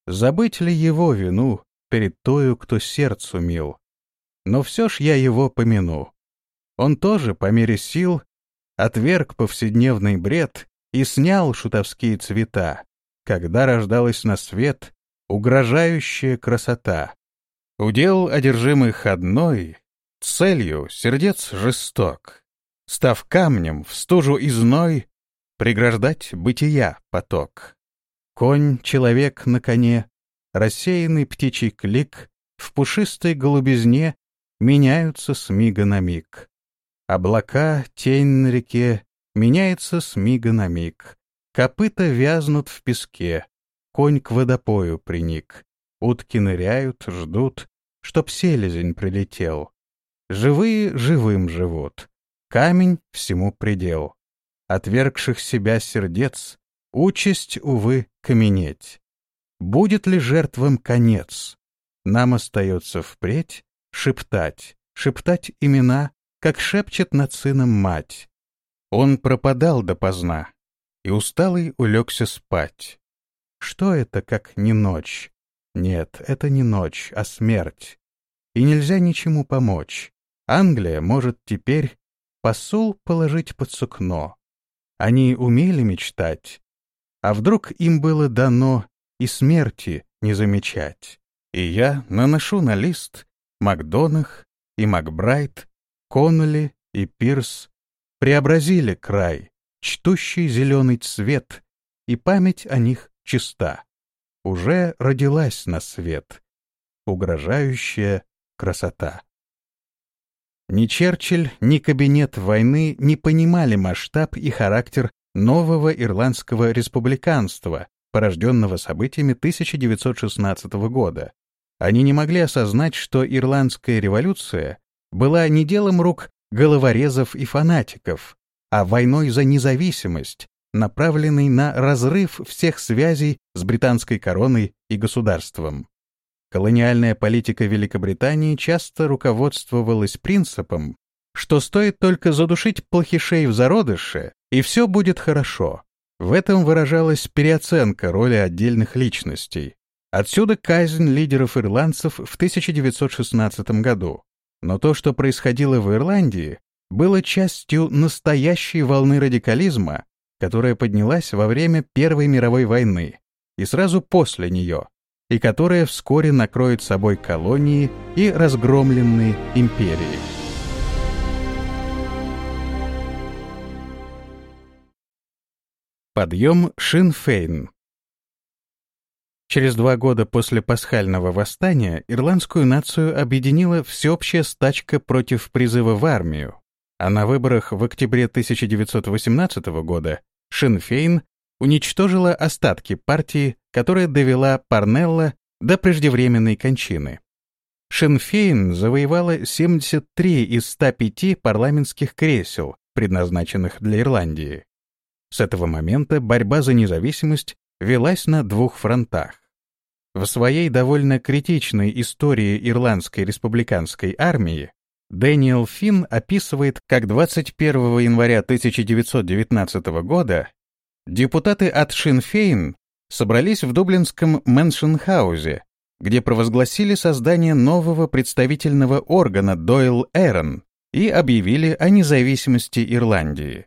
Забыть ли его вину перед тою, кто сердцу мил? Но все ж я его помяну. Он тоже, по мере сил, отверг повседневный бред и снял шутовские цвета, когда рождалась на свет угрожающая красота. Удел одержимых одной, целью сердец жесток, став камнем в стужу и зной, преграждать бытия поток. Конь, человек на коне, рассеянный птичий клик в пушистой голубизне меняются с мига на миг. Облака, тень на реке меняется с мига на миг. Копыта вязнут в песке, конь к водопою приник. Утки ныряют, ждут, чтоб селезень прилетел. Живые живым живут, камень всему предел. Отвергших себя сердец, участь, увы, каменеть. Будет ли жертвам конец? Нам остается впредь шептать, шептать имена, как шепчет над сыном мать. Он пропадал допоздна, и усталый улегся спать. Что это, как не ночь? Нет, это не ночь, а смерть. И нельзя ничему помочь. Англия может теперь посол положить под сукно. Они умели мечтать. А вдруг им было дано и смерти не замечать? И я наношу на лист Макдонах и Макбрайт, Конноли и Пирс преобразили край, чтущий зеленый цвет, и память о них чиста. Уже родилась на свет угрожающая красота. Ни Черчилль, ни кабинет войны не понимали масштаб и характер нового ирландского республиканства, порожденного событиями 1916 года. Они не могли осознать, что ирландская революция была не делом рук головорезов и фанатиков, а войной за независимость, направленной на разрыв всех связей с британской короной и государством. Колониальная политика Великобритании часто руководствовалась принципом, что стоит только задушить плохишей в зародыше, и все будет хорошо. В этом выражалась переоценка роли отдельных личностей. Отсюда казнь лидеров ирландцев в 1916 году. Но то, что происходило в Ирландии, было частью настоящей волны радикализма, которая поднялась во время Первой мировой войны и сразу после нее, и которая вскоре накроет собой колонии и разгромленные империи. Подъем Шинн Фейн Через два года после пасхального восстания ирландскую нацию объединила всеобщая стачка против призыва в армию, а на выборах в октябре 1918 года Шинн Фейн уничтожила остатки партии, которая довела Парнелла до преждевременной кончины. Шинн Фейн завоевала 73 из 105 парламентских кресел, предназначенных для Ирландии. С этого момента борьба за независимость велась на двух фронтах. В своей довольно критичной истории Ирландской республиканской армии Дэниел Финн описывает, как 21 января 1919 года депутаты от Шинфейн собрались в дублинском Мэншенхаузе, где провозгласили создание нового представительного органа Дойл Эрон и объявили о независимости Ирландии.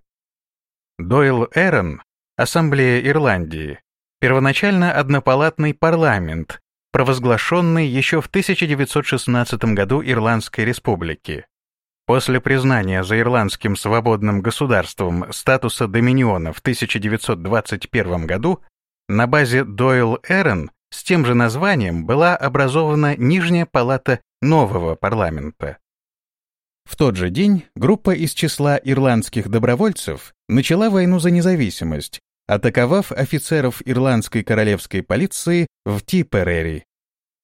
Дойл Эрон, Ассамблея Ирландии, первоначально однопалатный парламент, провозглашенный еще в 1916 году Ирландской республики. После признания за ирландским свободным государством статуса доминиона в 1921 году на базе Дойл Эрен с тем же названием была образована Нижняя палата нового парламента. В тот же день группа из числа ирландских добровольцев начала войну за независимость, атаковав офицеров ирландской королевской полиции в Типерери.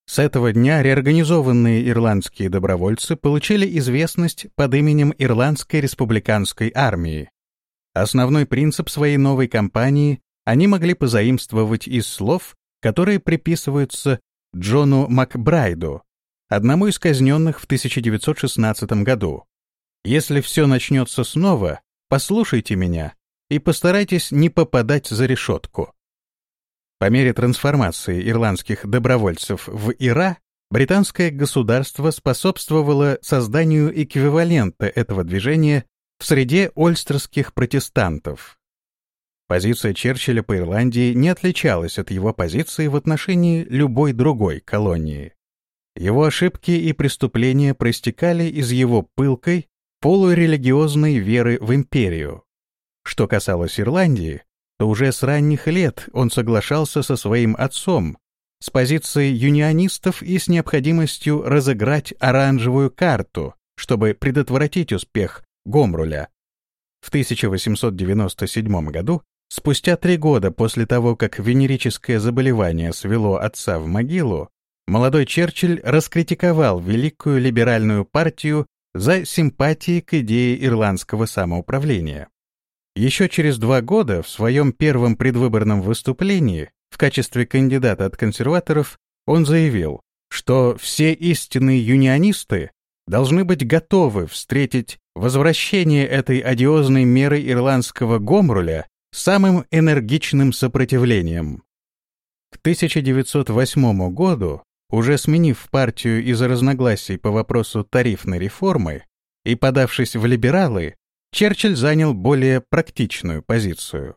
С этого дня реорганизованные ирландские добровольцы получили известность под именем Ирландской республиканской армии. Основной принцип своей новой кампании они могли позаимствовать из слов, которые приписываются Джону Макбрайду, одному из казненных в 1916 году. «Если все начнется снова, послушайте меня и постарайтесь не попадать за решетку». По мере трансформации ирландских добровольцев в ИРА, британское государство способствовало созданию эквивалента этого движения в среде ольстерских протестантов. Позиция Черчилля по Ирландии не отличалась от его позиции в отношении любой другой колонии. Его ошибки и преступления проистекали из его пылкой, полурелигиозной веры в империю. Что касалось Ирландии, то уже с ранних лет он соглашался со своим отцом, с позицией юнионистов и с необходимостью разыграть оранжевую карту, чтобы предотвратить успех Гомруля. В 1897 году, спустя три года после того, как венерическое заболевание свело отца в могилу, молодой Черчилль раскритиковал Великую либеральную партию за симпатии к идее ирландского самоуправления. Еще через два года в своем первом предвыборном выступлении в качестве кандидата от консерваторов он заявил, что все истинные юнионисты должны быть готовы встретить возвращение этой одиозной меры ирландского гомруля самым энергичным сопротивлением. К 1908 году, уже сменив партию из-за разногласий по вопросу тарифной реформы и подавшись в либералы, Черчилль занял более практичную позицию.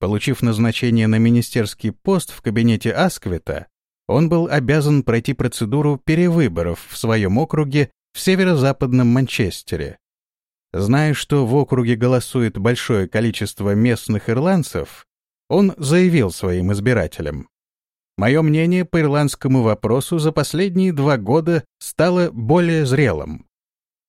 Получив назначение на министерский пост в кабинете Асквита, он был обязан пройти процедуру перевыборов в своем округе в северо-западном Манчестере. Зная, что в округе голосует большое количество местных ирландцев, он заявил своим избирателям. «Мое мнение по ирландскому вопросу за последние два года стало более зрелым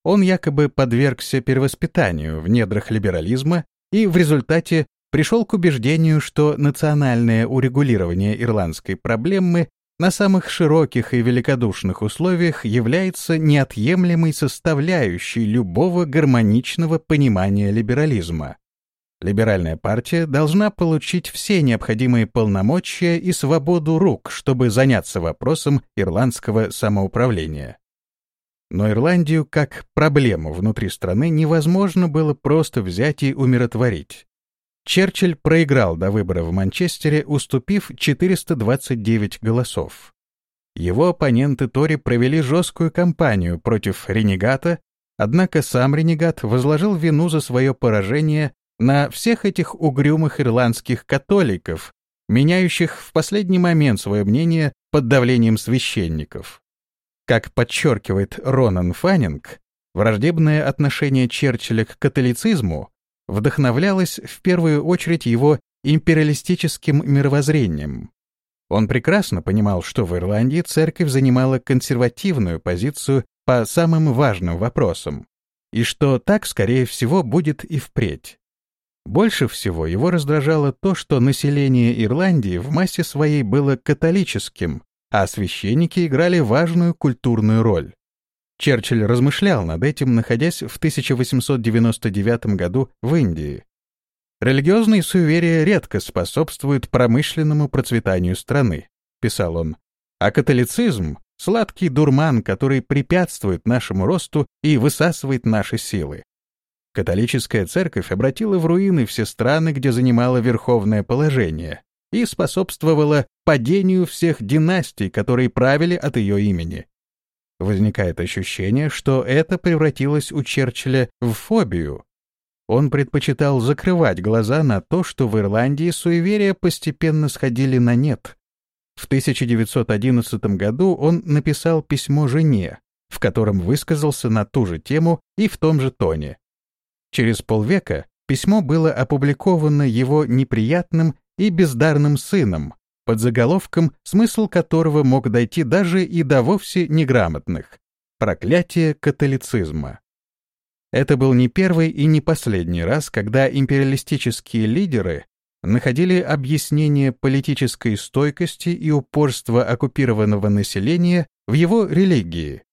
он якобы подвергся перевоспитанию в недрах либерализма и в результате пришел к убеждению, что национальное урегулирование ирландской проблемы на самых широких и великодушных условиях является неотъемлемой составляющей любого гармоничного понимания либерализма. Либеральная партия должна получить все необходимые полномочия и свободу рук, чтобы заняться вопросом ирландского самоуправления. Но Ирландию как проблему внутри страны невозможно было просто взять и умиротворить. Черчилль проиграл до выборов в Манчестере, уступив 429 голосов. Его оппоненты Тори провели жесткую кампанию против ренегата, однако сам ренегат возложил вину за свое поражение на всех этих угрюмых ирландских католиков, меняющих в последний момент свое мнение под давлением священников. Как подчеркивает Ронан Фаннинг, враждебное отношение Черчилля к католицизму вдохновлялось в первую очередь его империалистическим мировоззрением. Он прекрасно понимал, что в Ирландии церковь занимала консервативную позицию по самым важным вопросам, и что так, скорее всего, будет и впредь. Больше всего его раздражало то, что население Ирландии в массе своей было католическим, а священники играли важную культурную роль. Черчилль размышлял над этим, находясь в 1899 году в Индии. «Религиозные суеверия редко способствуют промышленному процветанию страны», — писал он, «а католицизм — сладкий дурман, который препятствует нашему росту и высасывает наши силы. Католическая церковь обратила в руины все страны, где занимала верховное положение, и способствовала падению всех династий, которые правили от ее имени. Возникает ощущение, что это превратилось у Черчилля в фобию. Он предпочитал закрывать глаза на то, что в Ирландии суеверия постепенно сходили на нет. В 1911 году он написал письмо жене, в котором высказался на ту же тему и в том же тоне. Через полвека письмо было опубликовано его неприятным и бездарным сыном, под заголовком, смысл которого мог дойти даже и до вовсе неграмотных «Проклятие католицизма». Это был не первый и не последний раз, когда империалистические лидеры находили объяснение политической стойкости и упорства оккупированного населения в его религии.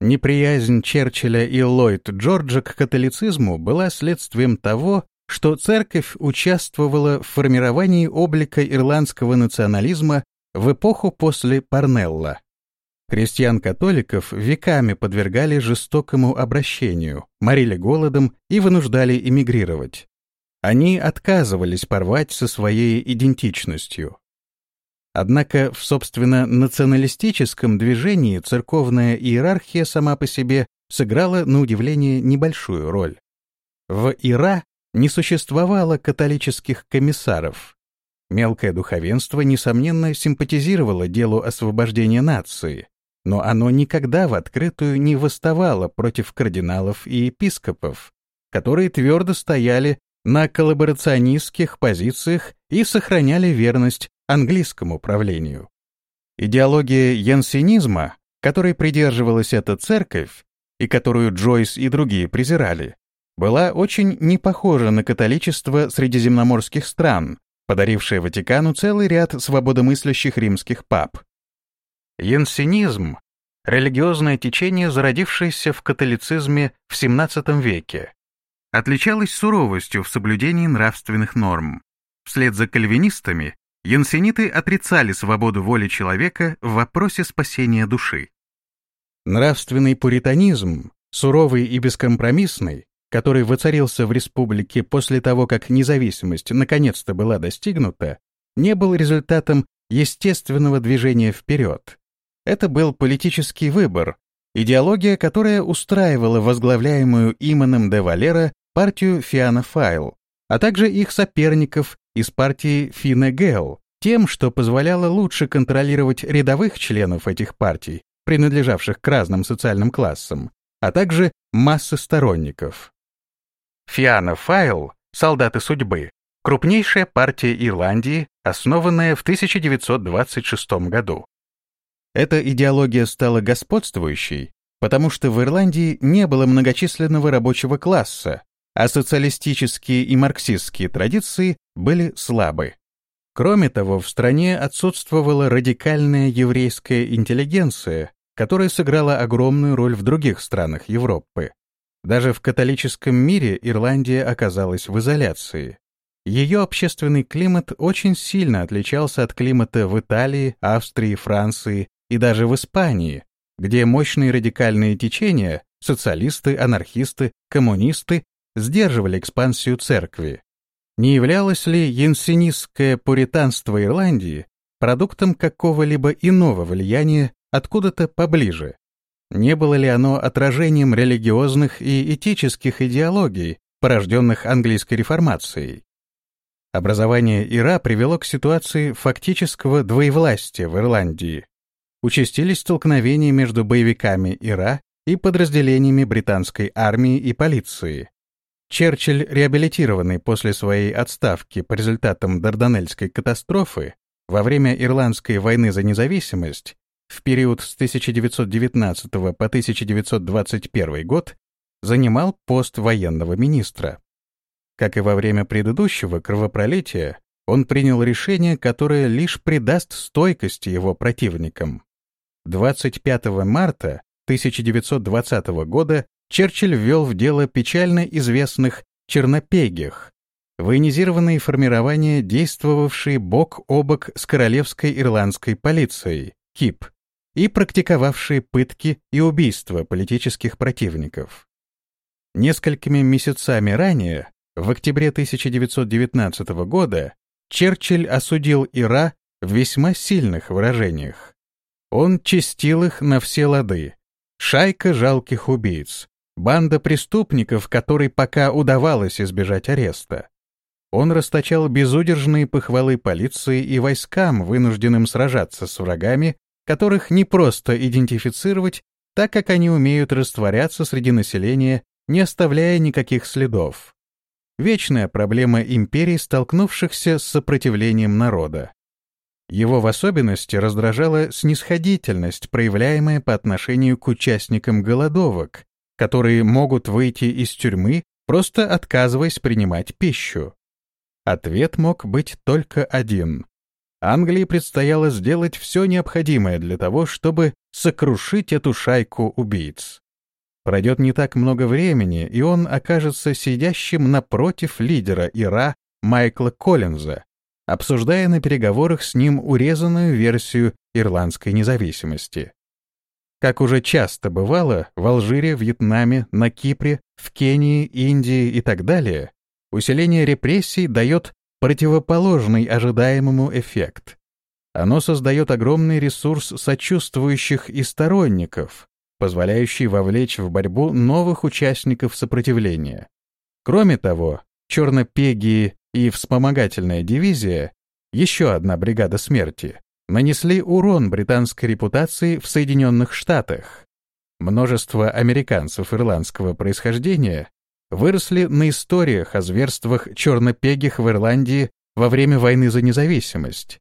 Неприязнь Черчилля и Ллойд Джорджа к католицизму была следствием того, что церковь участвовала в формировании облика ирландского национализма в эпоху после Парнелла. Крестьян-католиков веками подвергали жестокому обращению, морили голодом и вынуждали эмигрировать. Они отказывались порвать со своей идентичностью. Однако в, собственно, националистическом движении церковная иерархия сама по себе сыграла, на удивление, небольшую роль. В Ира не существовало католических комиссаров. Мелкое духовенство, несомненно, симпатизировало делу освобождения нации, но оно никогда в открытую не восставало против кардиналов и епископов, которые твердо стояли на коллаборационистских позициях и сохраняли верность английскому правлению. Идеология янсенизма, которой придерживалась эта церковь, и которую Джойс и другие презирали, была очень не похожа на католичество средиземноморских стран, подарившее Ватикану целый ряд свободомыслящих римских пап. Янсенизм — религиозное течение, зародившееся в католицизме в XVII веке, отличалось суровостью в соблюдении нравственных норм. Вслед за кальвинистами янсениты отрицали свободу воли человека в вопросе спасения души. Нравственный пуританизм, суровый и бескомпромиссный, который воцарился в республике после того, как независимость наконец-то была достигнута, не был результатом естественного движения вперед. Это был политический выбор, идеология, которая устраивала возглавляемую Иманом де Валера партию Фиана Файл, а также их соперников из партии Фине Гел, тем, что позволяло лучше контролировать рядовых членов этих партий, принадлежавших к разным социальным классам, а также массы сторонников. Фиана Файл, солдаты судьбы, крупнейшая партия Ирландии, основанная в 1926 году. Эта идеология стала господствующей, потому что в Ирландии не было многочисленного рабочего класса, а социалистические и марксистские традиции были слабы. Кроме того, в стране отсутствовала радикальная еврейская интеллигенция, которая сыграла огромную роль в других странах Европы. Даже в католическом мире Ирландия оказалась в изоляции. Ее общественный климат очень сильно отличался от климата в Италии, Австрии, Франции и даже в Испании, где мощные радикальные течения, социалисты, анархисты, коммунисты, сдерживали экспансию церкви. Не являлось ли янсенистское пуританство Ирландии продуктом какого-либо иного влияния откуда-то поближе? Не было ли оно отражением религиозных и этических идеологий, порожденных английской реформацией? Образование Ира привело к ситуации фактического двоевластия в Ирландии. Участились столкновения между боевиками Ира и подразделениями британской армии и полиции. Черчилль, реабилитированный после своей отставки по результатам Дарданельской катастрофы, во время Ирландской войны за независимость в период с 1919 по 1921 год занимал пост военного министра. Как и во время предыдущего кровопролития, он принял решение, которое лишь придаст стойкости его противникам. 25 марта 1920 года Черчилль ввел в дело печально известных чернопегих, военизированные формирования, действовавшие бок о бок с королевской ирландской полицией, КИП, и практиковавшие пытки и убийства политических противников. Несколькими месяцами ранее, в октябре 1919 года, Черчилль осудил Ира в весьма сильных выражениях. Он чистил их на все лады. Шайка жалких убийц, банда преступников, которой пока удавалось избежать ареста. Он расточал безудержные похвалы полиции и войскам, вынужденным сражаться с врагами, которых не просто идентифицировать, так как они умеют растворяться среди населения, не оставляя никаких следов. Вечная проблема империй, столкнувшихся с сопротивлением народа. Его в особенности раздражала снисходительность, проявляемая по отношению к участникам голодовок, которые могут выйти из тюрьмы, просто отказываясь принимать пищу. Ответ мог быть только один. Англии предстояло сделать все необходимое для того, чтобы сокрушить эту шайку убийц. Пройдет не так много времени, и он окажется сидящим напротив лидера Ира Майкла Коллинза, обсуждая на переговорах с ним урезанную версию ирландской независимости. Как уже часто бывало, в Алжире, Вьетнаме, на Кипре, в Кении, Индии и так далее, усиление репрессий дает противоположный ожидаемому эффект. Оно создает огромный ресурс сочувствующих и сторонников, позволяющий вовлечь в борьбу новых участников сопротивления. Кроме того, чернопегии и вспомогательная дивизия, еще одна бригада смерти, нанесли урон британской репутации в Соединенных Штатах. Множество американцев ирландского происхождения выросли на историях о зверствах чернопегих в Ирландии во время войны за независимость.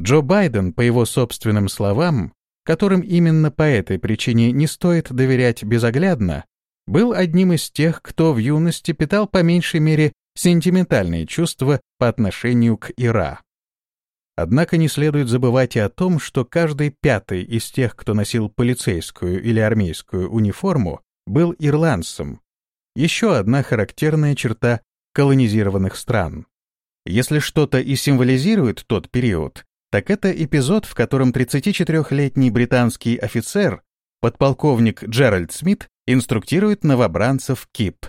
Джо Байден, по его собственным словам, которым именно по этой причине не стоит доверять безоглядно, был одним из тех, кто в юности питал по меньшей мере сентиментальные чувства по отношению к Ира. Однако не следует забывать и о том, что каждый пятый из тех, кто носил полицейскую или армейскую униформу, был ирландцем. Еще одна характерная черта колонизированных стран. Если что-то и символизирует тот период, так это эпизод, в котором 34-летний британский офицер, подполковник Джеральд Смит, инструктирует новобранцев КИП.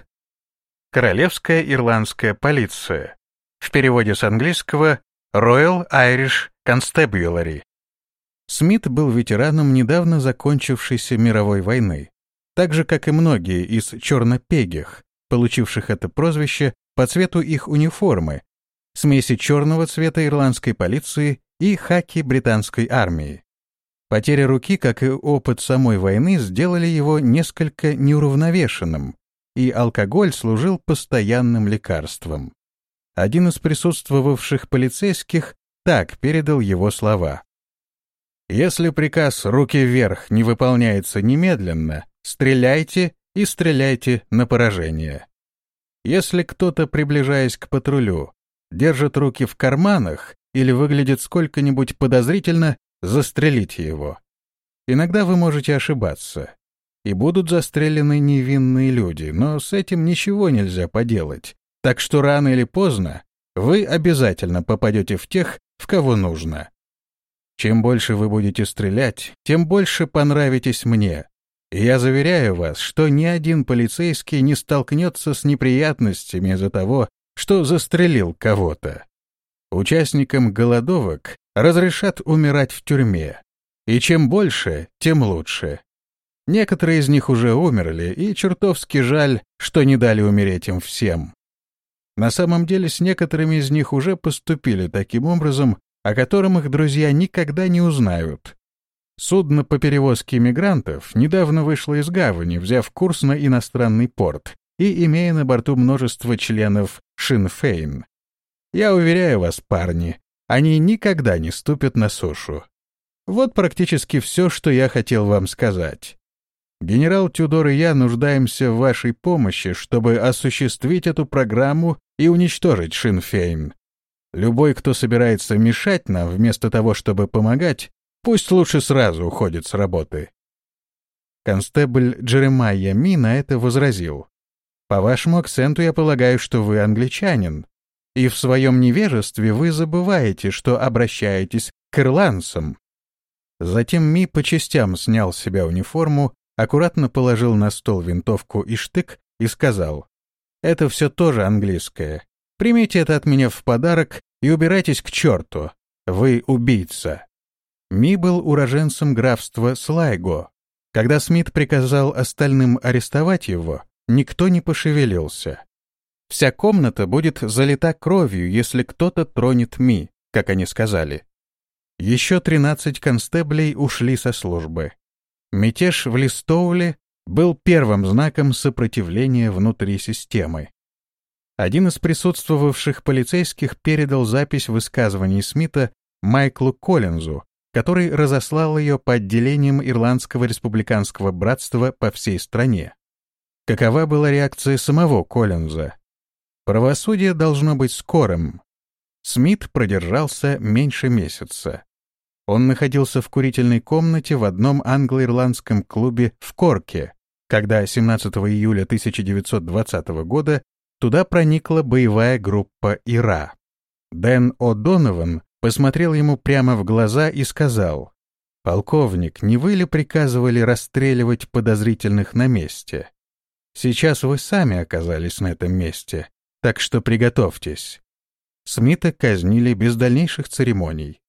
Королевская ирландская полиция. В переводе с английского Royal Irish Constabulary. Смит был ветераном недавно закончившейся мировой войны, так же, как и многие из чернопегих, получивших это прозвище по цвету их униформы, смеси черного цвета ирландской полиции и хаки британской армии. Потеря руки, как и опыт самой войны, сделали его несколько неуравновешенным, и алкоголь служил постоянным лекарством. Один из присутствовавших полицейских так передал его слова. «Если приказ «руки вверх» не выполняется немедленно, стреляйте и стреляйте на поражение. Если кто-то, приближаясь к патрулю, держит руки в карманах или выглядит сколько-нибудь подозрительно, застрелите его. Иногда вы можете ошибаться, и будут застрелены невинные люди, но с этим ничего нельзя поделать. Так что рано или поздно вы обязательно попадете в тех, в кого нужно. Чем больше вы будете стрелять, тем больше понравитесь мне. Я заверяю вас, что ни один полицейский не столкнется с неприятностями из-за того, что застрелил кого-то. Участникам голодовок разрешат умирать в тюрьме. И чем больше, тем лучше. Некоторые из них уже умерли, и чертовски жаль, что не дали умереть им всем. На самом деле с некоторыми из них уже поступили таким образом, о котором их друзья никогда не узнают. Судно по перевозке мигрантов недавно вышло из гавани, взяв курс на иностранный порт и имея на борту множество членов Шинфейн. Я уверяю вас, парни, они никогда не ступят на сушу. Вот практически все, что я хотел вам сказать. Генерал Тюдор и я нуждаемся в вашей помощи, чтобы осуществить эту программу и уничтожить Шинфейн. Любой, кто собирается мешать нам вместо того, чтобы помогать, пусть лучше сразу уходит с работы. Констебль Джеремайя Ми на это возразил. «По вашему акценту я полагаю, что вы англичанин, и в своем невежестве вы забываете, что обращаетесь к ирландцам». Затем Ми по частям снял с себя униформу, аккуратно положил на стол винтовку и штык и сказал, «Это все тоже английское. Примите это от меня в подарок и убирайтесь к черту. Вы убийца». Ми был уроженцем графства Слайго. Когда Смит приказал остальным арестовать его, никто не пошевелился. Вся комната будет залита кровью, если кто-то тронет Ми, как они сказали. Еще тринадцать констеблей ушли со службы. Мятеж в Листоуле был первым знаком сопротивления внутри системы. Один из присутствовавших полицейских передал запись высказываний Смита Майклу Коллинзу, который разослал ее по отделениям Ирландского республиканского братства по всей стране. Какова была реакция самого Коллинза? Правосудие должно быть скорым, Смит продержался меньше месяца. Он находился в курительной комнате в одном англо-ирландском клубе в Корке, когда 17 июля 1920 года туда проникла боевая группа Ира. Дэн О'Донован посмотрел ему прямо в глаза и сказал, «Полковник, не вы ли приказывали расстреливать подозрительных на месте? Сейчас вы сами оказались на этом месте, так что приготовьтесь». Смита казнили без дальнейших церемоний.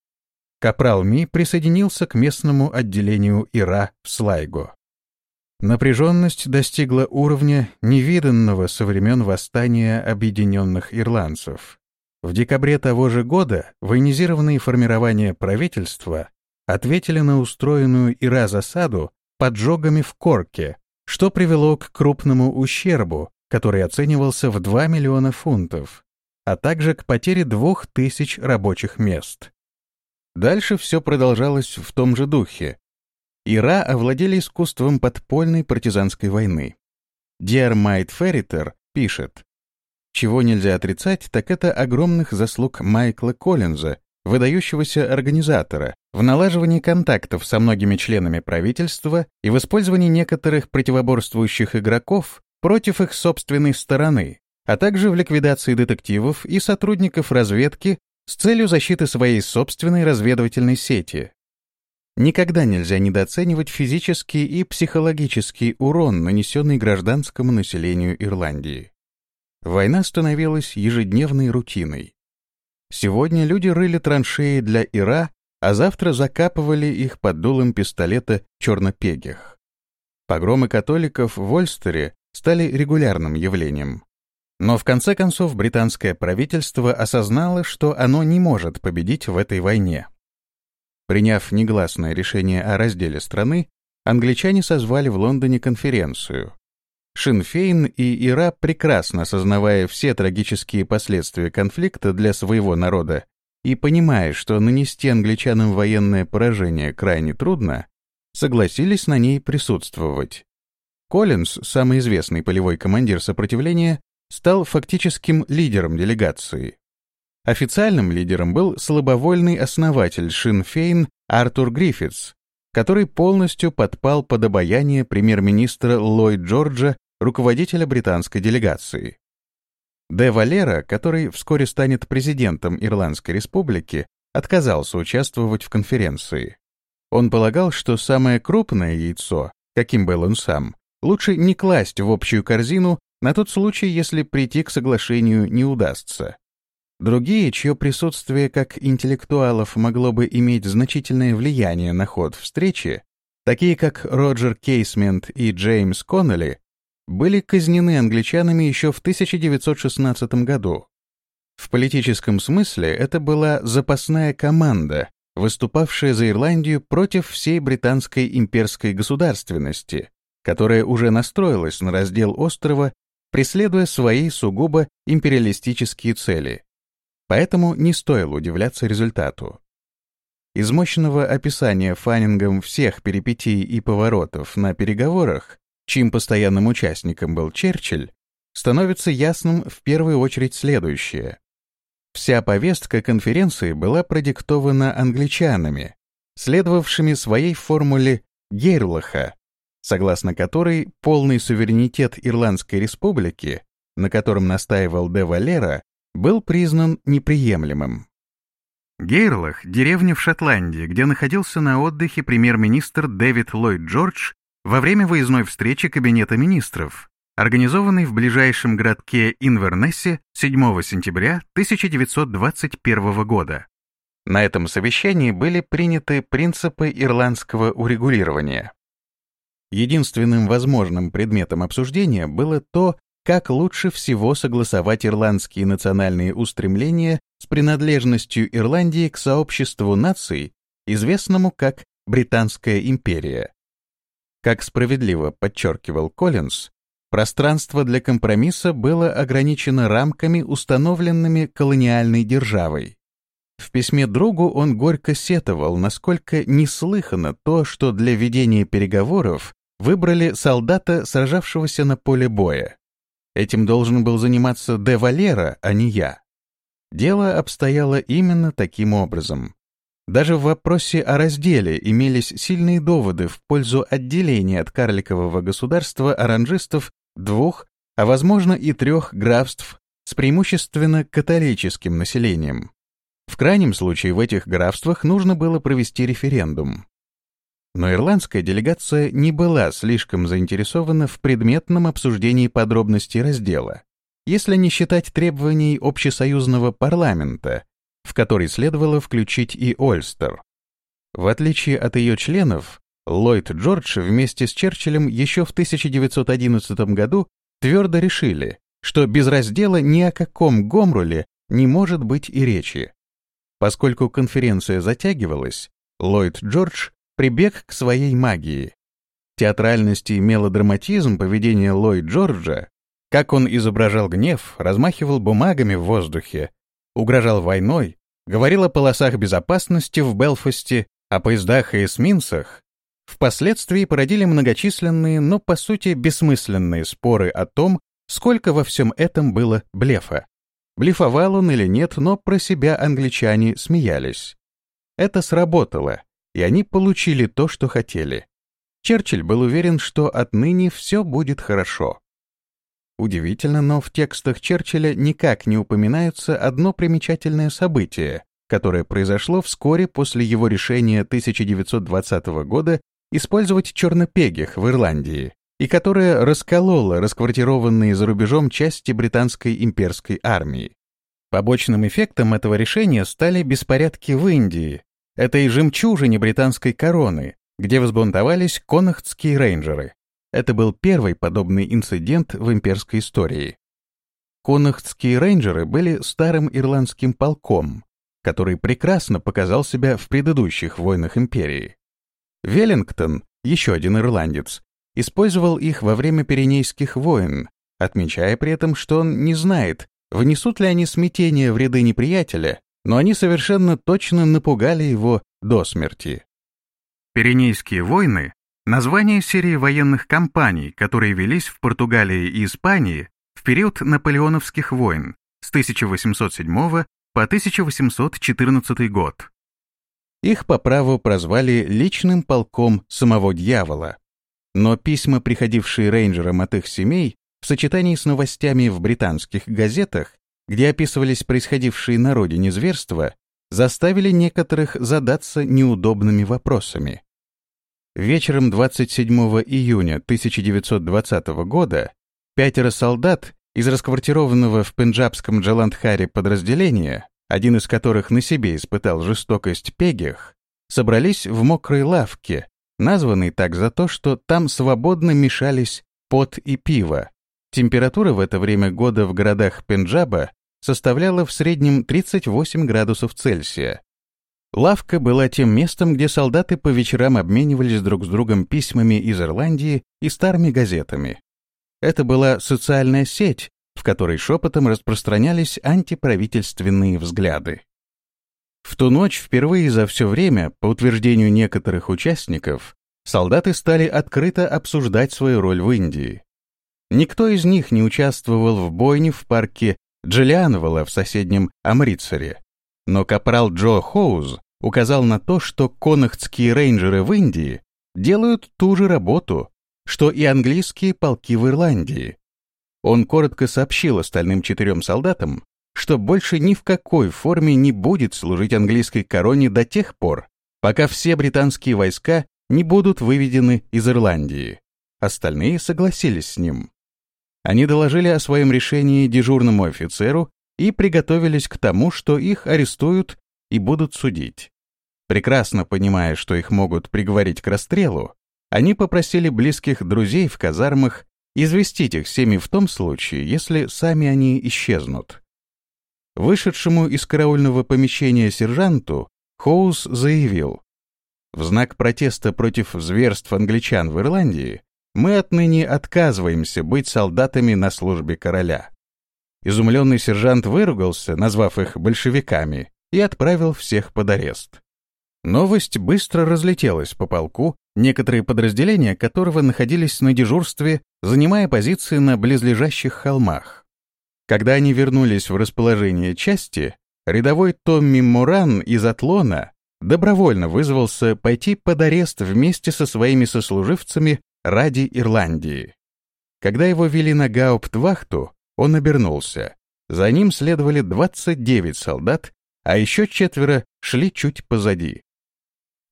Капрал Ми присоединился к местному отделению Ира в Слайго. Напряженность достигла уровня, невиданного со времен восстания объединенных ирландцев. В декабре того же года военизированные формирования правительства ответили на устроенную Ира засаду поджогами в Корке, что привело к крупному ущербу, который оценивался в 2 миллиона фунтов, а также к потере двух тысяч рабочих мест. Дальше все продолжалось в том же духе, Ира овладели искусством подпольной партизанской войны. Диармайт Ферритер пишет, «Чего нельзя отрицать, так это огромных заслуг Майкла Коллинза, выдающегося организатора, в налаживании контактов со многими членами правительства и в использовании некоторых противоборствующих игроков против их собственной стороны, а также в ликвидации детективов и сотрудников разведки с целью защиты своей собственной разведывательной сети, Никогда нельзя недооценивать физический и психологический урон, нанесенный гражданскому населению Ирландии. Война становилась ежедневной рутиной. Сегодня люди рыли траншеи для Ира, а завтра закапывали их под дулом пистолета чернопегих. Погромы католиков в Ольстере стали регулярным явлением. Но в конце концов британское правительство осознало, что оно не может победить в этой войне. Приняв негласное решение о разделе страны, англичане созвали в Лондоне конференцию. Шинфейн и Ира, прекрасно осознавая все трагические последствия конфликта для своего народа и понимая, что нанести англичанам военное поражение крайне трудно, согласились на ней присутствовать. Коллинз, самый известный полевой командир сопротивления, стал фактическим лидером делегации. Официальным лидером был слабовольный основатель Шинфейн Артур Гриффитс, который полностью подпал под обаяние премьер-министра Ллойд Джорджа, руководителя британской делегации. Де Валера, который вскоре станет президентом Ирландской республики, отказался участвовать в конференции. Он полагал, что самое крупное яйцо, каким был он сам, лучше не класть в общую корзину на тот случай, если прийти к соглашению не удастся. Другие, чье присутствие как интеллектуалов могло бы иметь значительное влияние на ход встречи, такие как Роджер Кейсмент и Джеймс Коннелли, были казнены англичанами еще в 1916 году. В политическом смысле это была запасная команда, выступавшая за Ирландию против всей британской имперской государственности, которая уже настроилась на раздел острова, преследуя свои сугубо империалистические цели. Поэтому не стоило удивляться результату. Из мощного описания Фаннингом всех перипетий и поворотов на переговорах, чьим постоянным участником был Черчилль, становится ясным в первую очередь следующее. Вся повестка конференции была продиктована англичанами, следовавшими своей формуле Гейрлаха, согласно которой полный суверенитет Ирландской республики, на котором настаивал де Валера, был признан неприемлемым. Гейрлах — деревня в Шотландии, где находился на отдыхе премьер-министр Дэвид Ллойд Джордж во время выездной встречи Кабинета министров, организованной в ближайшем городке Инвернессе 7 сентября 1921 года. На этом совещании были приняты принципы ирландского урегулирования. Единственным возможным предметом обсуждения было то, как лучше всего согласовать ирландские национальные устремления с принадлежностью Ирландии к сообществу наций, известному как Британская империя. Как справедливо подчеркивал Коллинз, пространство для компромисса было ограничено рамками, установленными колониальной державой. В письме другу он горько сетовал, насколько неслыханно то, что для ведения переговоров выбрали солдата, сражавшегося на поле боя. Этим должен был заниматься Де Валера, а не я. дело обстояло именно таким образом. Даже в вопросе о разделе имелись сильные доводы в пользу отделения от карликового государства оранжистов двух, а возможно и трех графств с преимущественно католическим населением. В крайнем случае в этих графствах нужно было провести референдум. Но ирландская делегация не была слишком заинтересована в предметном обсуждении подробностей раздела, если не считать требований общесоюзного парламента, в который следовало включить и Ольстер. В отличие от ее членов, Ллойд Джордж вместе с Черчиллем еще в 1911 году твердо решили, что без раздела ни о каком Гомруле не может быть и речи. Поскольку конференция затягивалась, Ллойд Джордж прибег к своей магии. Театральность и мелодраматизм поведения Ллойд Джорджа, как он изображал гнев, размахивал бумагами в воздухе, угрожал войной, говорил о полосах безопасности в Белфасте, о поездах и эсминцах, впоследствии породили многочисленные, но по сути бессмысленные споры о том, сколько во всем этом было блефа. Блефовал он или нет, но про себя англичане смеялись. Это сработало, и они получили то, что хотели. Черчилль был уверен, что отныне все будет хорошо. Удивительно, но в текстах Черчилля никак не упоминается одно примечательное событие, которое произошло вскоре после его решения 1920 года использовать чернопегих в Ирландии, и которое раскололо расквартированные за рубежом части британской имперской армии. Побочным эффектом этого решения стали беспорядки в Индии, этой жемчужине британской короны, где взбунтовались конахтские рейнджеры. Это был первый подобный инцидент в имперской истории. Конахтские рейнджеры были старым ирландским полком, который прекрасно показал себя в предыдущих войнах империи. Веллингтон, еще один ирландец, использовал их во время Пиренейских войн, отмечая при этом, что он не знает, внесут ли они смятение в ряды неприятеля, но они совершенно точно напугали его до смерти. Пиренейские войны — название серии военных кампаний, которые велись в Португалии и Испании в период наполеоновских войн с 1807 по 1814 год. Их по праву прозвали личным полком самого дьявола. Но письма, приходившие рейнджерам от их семей, в сочетании с новостями в британских газетах, где описывались происходившие на родине зверства, заставили некоторых задаться неудобными вопросами. Вечером 27 июня 1920 года пятеро солдат из расквартированного в пенджабском Джаландхаре подразделения, один из которых на себе испытал жестокость пегих, собрались в мокрой лавке, названной так за то, что там свободно мешались пот и пиво. Температура в это время года в городах Пенджаба составляла в среднем 38 градусов Цельсия. Лавка была тем местом, где солдаты по вечерам обменивались друг с другом письмами из Ирландии и старыми газетами. Это была социальная сеть, в которой шепотом распространялись антиправительственные взгляды. В ту ночь впервые за все время, по утверждению некоторых участников, солдаты стали открыто обсуждать свою роль в Индии. Никто из них не участвовал в бойне в парке Джиллиановала в соседнем Амритсере. Но капрал Джо Хоуз указал на то, что конахтские рейнджеры в Индии делают ту же работу, что и английские полки в Ирландии. Он коротко сообщил остальным четырем солдатам, что больше ни в какой форме не будет служить английской короне до тех пор, пока все британские войска не будут выведены из Ирландии. Остальные согласились с ним. Они доложили о своем решении дежурному офицеру и приготовились к тому, что их арестуют и будут судить. Прекрасно понимая, что их могут приговорить к расстрелу, они попросили близких друзей в казармах известить их семьи в том случае, если сами они исчезнут. Вышедшему из караульного помещения сержанту Хоус заявил, «В знак протеста против зверств англичан в Ирландии мы отныне отказываемся быть солдатами на службе короля». Изумленный сержант выругался, назвав их большевиками, и отправил всех под арест. Новость быстро разлетелась по полку, некоторые подразделения которого находились на дежурстве, занимая позиции на близлежащих холмах. Когда они вернулись в расположение части, рядовой Томми Муран из Атлона добровольно вызвался пойти под арест вместе со своими сослуживцами ради Ирландии. Когда его вели на гауптвахту, он обернулся. За ним следовали 29 солдат, а еще четверо шли чуть позади.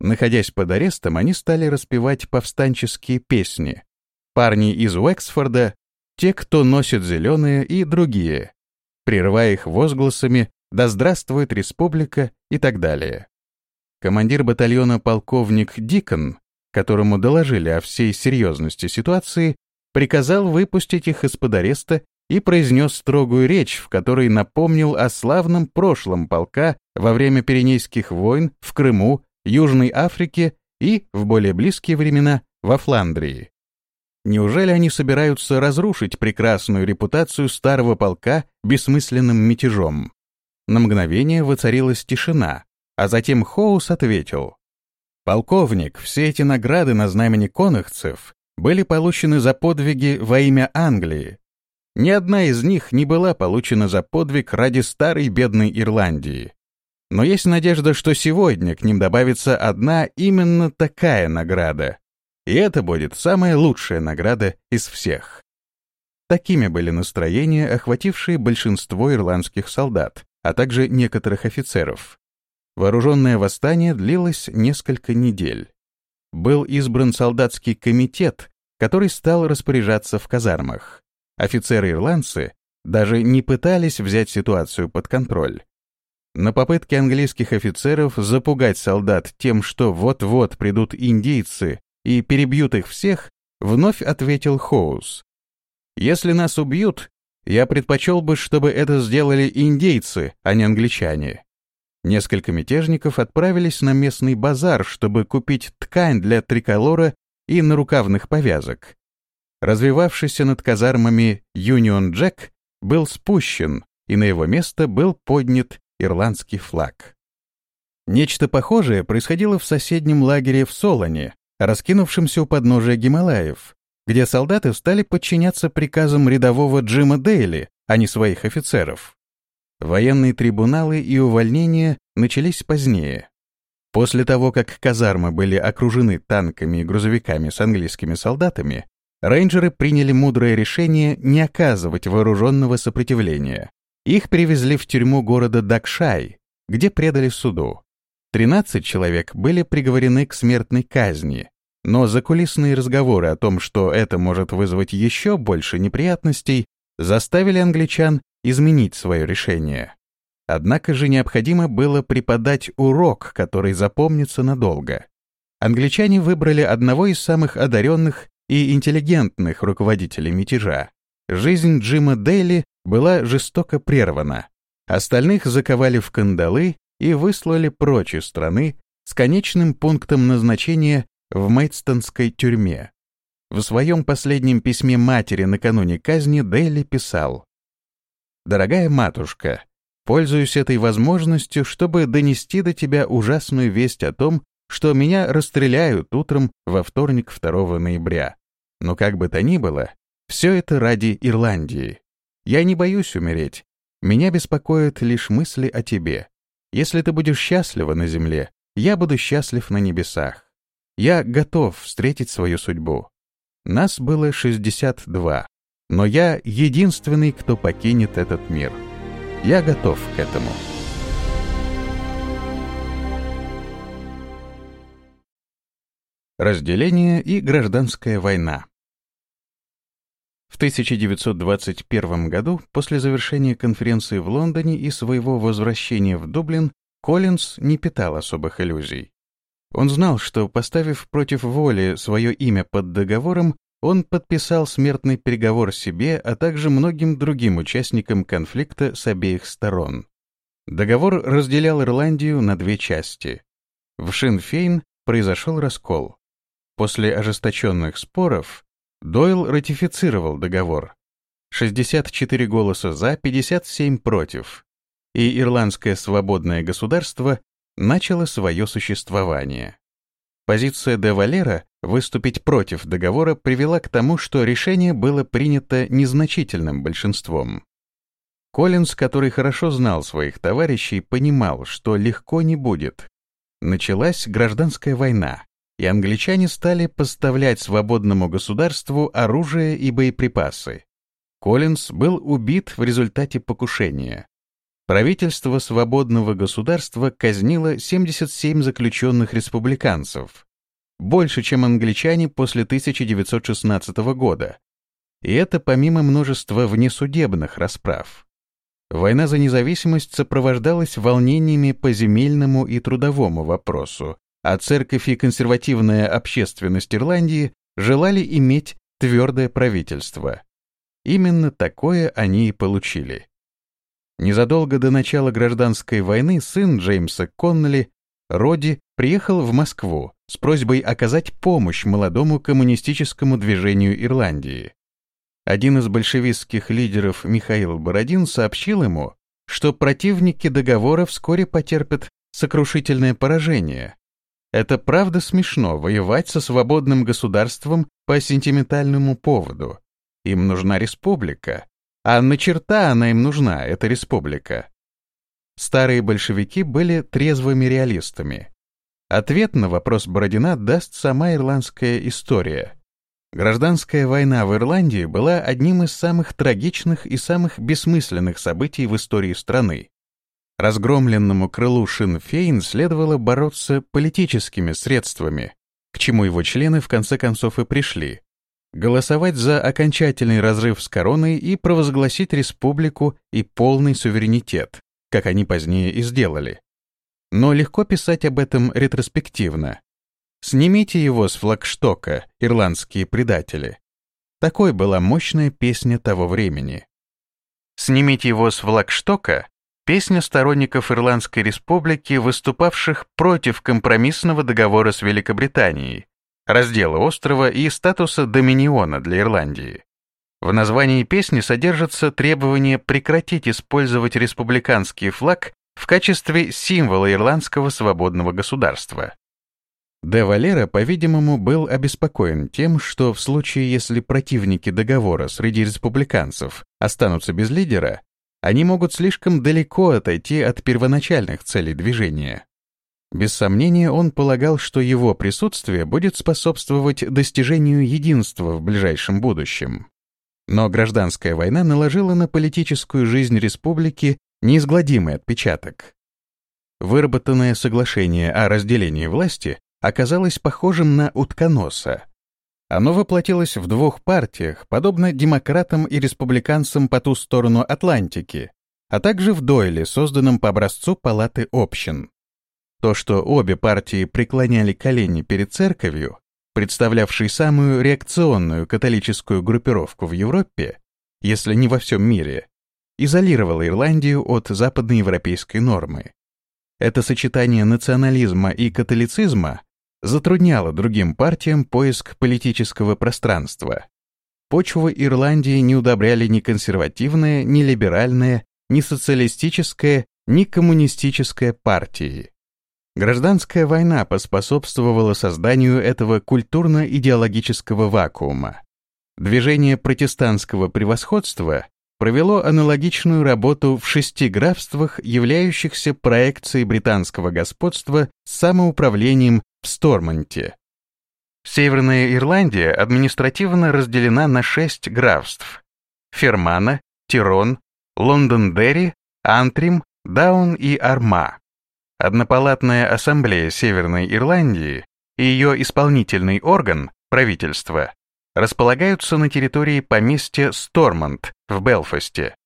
Находясь под арестом, они стали распевать повстанческие песни. Парни из Уэксфорда, те, кто носит зеленые и другие, прерывая их возгласами «Да здравствует республика» и так далее. Командир батальона полковник Дикон, которому доложили о всей серьезности ситуации, приказал выпустить их из-под ареста и произнес строгую речь, в которой напомнил о славном прошлом полка во время Пиренейских войн в Крыму, Южной Африке и, в более близкие времена, во Фландрии. Неужели они собираются разрушить прекрасную репутацию старого полка бессмысленным мятежом? На мгновение воцарилась тишина, а затем Хоус ответил. «Полковник, все эти награды на знамени конахцев были получены за подвиги во имя Англии, ни одна из них не была получена за подвиг ради старой бедной Ирландии. Но есть надежда, что сегодня к ним добавится одна именно такая награда. И это будет самая лучшая награда из всех. Такими были настроения, охватившие большинство ирландских солдат, а также некоторых офицеров. Вооруженное восстание длилось несколько недель. Был избран солдатский комитет, который стал распоряжаться в казармах. Офицеры-ирландцы даже не пытались взять ситуацию под контроль. На попытки английских офицеров запугать солдат тем, что вот-вот придут индейцы и перебьют их всех, вновь ответил Хоус. «Если нас убьют, я предпочел бы, чтобы это сделали индейцы, а не англичане». Несколько мятежников отправились на местный базар, чтобы купить ткань для триколора и нарукавных повязок развивавшийся над казармами Юнион Джек, был спущен, и на его место был поднят ирландский флаг. Нечто похожее происходило в соседнем лагере в Солоне, раскинувшемся у подножия Гималаев, где солдаты стали подчиняться приказам рядового Джима Дейли, а не своих офицеров. Военные трибуналы и увольнения начались позднее. После того, как казармы были окружены танками и грузовиками с английскими солдатами, рейнджеры приняли мудрое решение не оказывать вооруженного сопротивления. Их привезли в тюрьму города Дакшай, где предали суду. 13 человек были приговорены к смертной казни, но закулисные разговоры о том, что это может вызвать еще больше неприятностей, заставили англичан изменить свое решение. Однако же необходимо было преподать урок, который запомнится надолго. Англичане выбрали одного из самых одаренных и интеллигентных руководителей мятежа, жизнь Джима Дейли была жестоко прервана. Остальных заковали в кандалы и выслали прочь из страны с конечным пунктом назначения в Мейдстонской тюрьме. В своем последнем письме матери накануне казни Дейли писал «Дорогая матушка, пользуюсь этой возможностью, чтобы донести до тебя ужасную весть о том, что меня расстреляют утром во вторник 2 ноября. Но как бы то ни было, все это ради Ирландии. Я не боюсь умереть. Меня беспокоят лишь мысли о тебе. Если ты будешь счастлива на земле, я буду счастлив на небесах. Я готов встретить свою судьбу. Нас было 62, но я единственный, кто покинет этот мир. Я готов к этому. Разделение и гражданская война. В 1921 году, после завершения конференции в Лондоне и своего возвращения в Дублин, Коллинз не питал особых иллюзий. Он знал, что, поставив против воли свое имя под договором, он подписал смертный приговор себе, а также многим другим участникам конфликта с обеих сторон. Договор разделял Ирландию на две части. В Шинфейн произошел раскол. После ожесточенных споров Дойл ратифицировал договор. 64 голоса за, 57 против. И Ирландское свободное государство начало свое существование. Позиция де Валера выступить против договора привела к тому, что решение было принято незначительным большинством. Коллинз, который хорошо знал своих товарищей, понимал, что легко не будет. Началась гражданская война, и англичане стали поставлять свободному государству оружие и боеприпасы. Коллинз был убит в результате покушения. Правительство свободного государства казнило 77 заключенных республиканцев, больше, чем англичане после 1916 года. И это помимо множества внесудебных расправ. Война за независимость сопровождалась волнениями по земельному и трудовому вопросу, а церковь и консервативная общественность Ирландии желали иметь твердое правительство. Именно такое они и получили. Незадолго до начала гражданской войны сын Джеймса Конноли, Роди, приехал в Москву с просьбой оказать помощь молодому коммунистическому движению Ирландии. Один из большевистских лидеров Михаил Бородин сообщил ему, что противники договора вскоре потерпят сокрушительное поражение. Это правда смешно воевать со свободным государством по сентиментальному поводу. Им нужна республика. А на черта она им нужна, эта республика. Старые большевики были трезвыми реалистами. Ответ на вопрос Бородина даст сама ирландская история. Гражданская война в Ирландии была одним из самых трагичных и самых бессмысленных событий в истории страны. Разгромленному крылу Шинфейн следовало бороться политическими средствами, к чему его члены в конце концов и пришли. Голосовать за окончательный разрыв с короной и провозгласить республику и полный суверенитет, как они позднее и сделали. Но легко писать об этом ретроспективно. Снимите его с флагштока, ирландские предатели. Такой была мощная песня того времени. Снимите его с флагштока — песня сторонников Ирландской республики, выступавших против компромиссного договора с Великобританией, раздела острова и статуса доминиона для Ирландии. В названии песни содержится требование прекратить использовать республиканский флаг в качестве символа ирландского свободного государства. Де Валера, по-видимому, был обеспокоен тем, что в случае, если противники договора среди республиканцев останутся без лидера, они могут слишком далеко отойти от первоначальных целей движения. Без сомнения, он полагал, что его присутствие будет способствовать достижению единства в ближайшем будущем. Но гражданская война наложила на политическую жизнь республики неизгладимый отпечаток. Выработанное соглашение о разделении власти оказалось похожим на утконоса. Оно воплотилось в двух партиях, подобно демократам и республиканцам по ту сторону Атлантики, а также в Дойле, созданном по образцу Палаты общин. То, что обе партии преклоняли колени перед церковью, представлявшей самую реакционную католическую группировку в Европе, если не во всем мире, изолировало Ирландию от западноевропейской нормы. Это сочетание национализма и католицизма затрудняло другим партиям поиск политического пространства. Почву Ирландии не удобряли ни консервативная, ни либеральная, ни социалистическая, ни коммунистическая партии. Гражданская война поспособствовала созданию этого культурно-идеологического вакуума. Движение протестантского превосходства провело аналогичную работу в шести графствах, являющихся проекцией британского господства с самоуправлением в Стормонте. Северная Ирландия административно разделена на шесть графств – Фермана, Тирон, Лондон-Дерри, Антрим, Даун и Арма. Однопалатная ассамблея Северной Ирландии и ее исполнительный орган, правительство, располагаются на территории поместья Стормонт в Белфасте.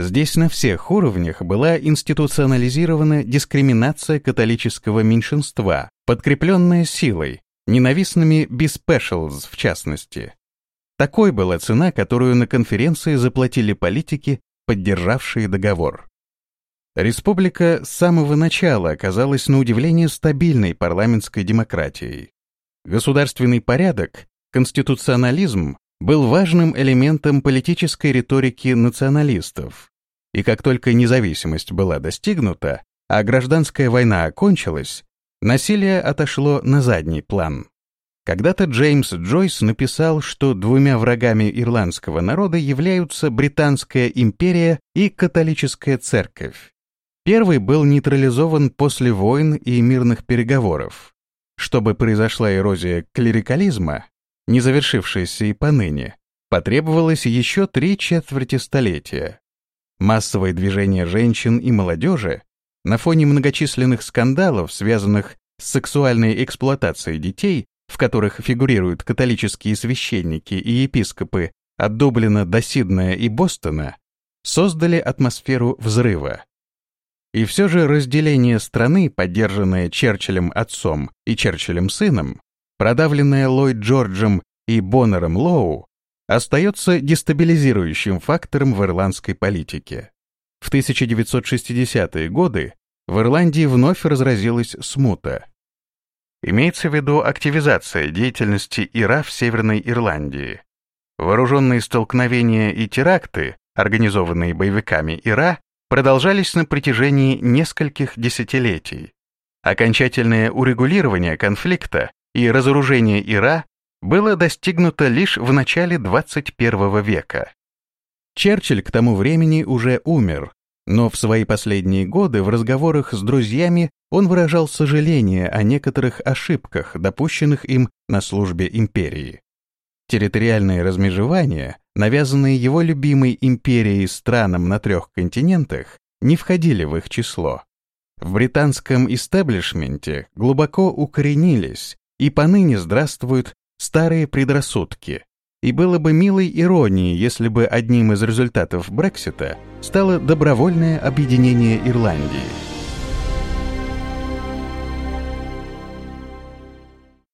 Здесь на всех уровнях была институционализирована дискриминация католического меньшинства, подкрепленная силой, ненавистными биспешалз в частности. Такой была цена, которую на конференции заплатили политики, поддержавшие договор. Республика с самого начала оказалась на удивление стабильной парламентской демократией. Государственный порядок, конституционализм был важным элементом политической риторики националистов. И как только независимость была достигнута, а гражданская война окончилась, насилие отошло на задний план. Когда-то Джеймс Джойс написал, что двумя врагами ирландского народа являются Британская империя и католическая церковь. Первый был нейтрализован после войн и мирных переговоров. Чтобы произошла эрозия клерикализма, не завершившаяся и поныне, потребовалось еще три четверти столетия. Массовое движение женщин и молодежи на фоне многочисленных скандалов, связанных с сексуальной эксплуатацией детей, в которых фигурируют католические священники и епископы от Дублина до Сиднея и Бостона, создали атмосферу взрыва. И все же разделение страны, поддержанное Черчиллем отцом и Черчиллем сыном, продавленное Ллойд Джорджем и Боннером Лоу, остается дестабилизирующим фактором в ирландской политике. В 1960-е годы в Ирландии вновь разразилась смута. Имеется в виду активизация деятельности ИРА в Северной Ирландии. Вооруженные столкновения и теракты, организованные боевиками ИРА, продолжались на протяжении нескольких десятилетий. Окончательное урегулирование конфликта и разоружение ИРА было достигнуто лишь в начале 21 века. Черчилль к тому времени уже умер, но в свои последние годы в разговорах с друзьями он выражал сожаление о некоторых ошибках, допущенных им на службе империи. Территориальное размежевание, навязанные его любимой империей странам на трех континентах, не входили в их число. В британском истеблишменте глубоко укоренились и поныне здравствуют старые предрассудки. И было бы милой иронией, если бы одним из результатов Брексита стало добровольное объединение Ирландии.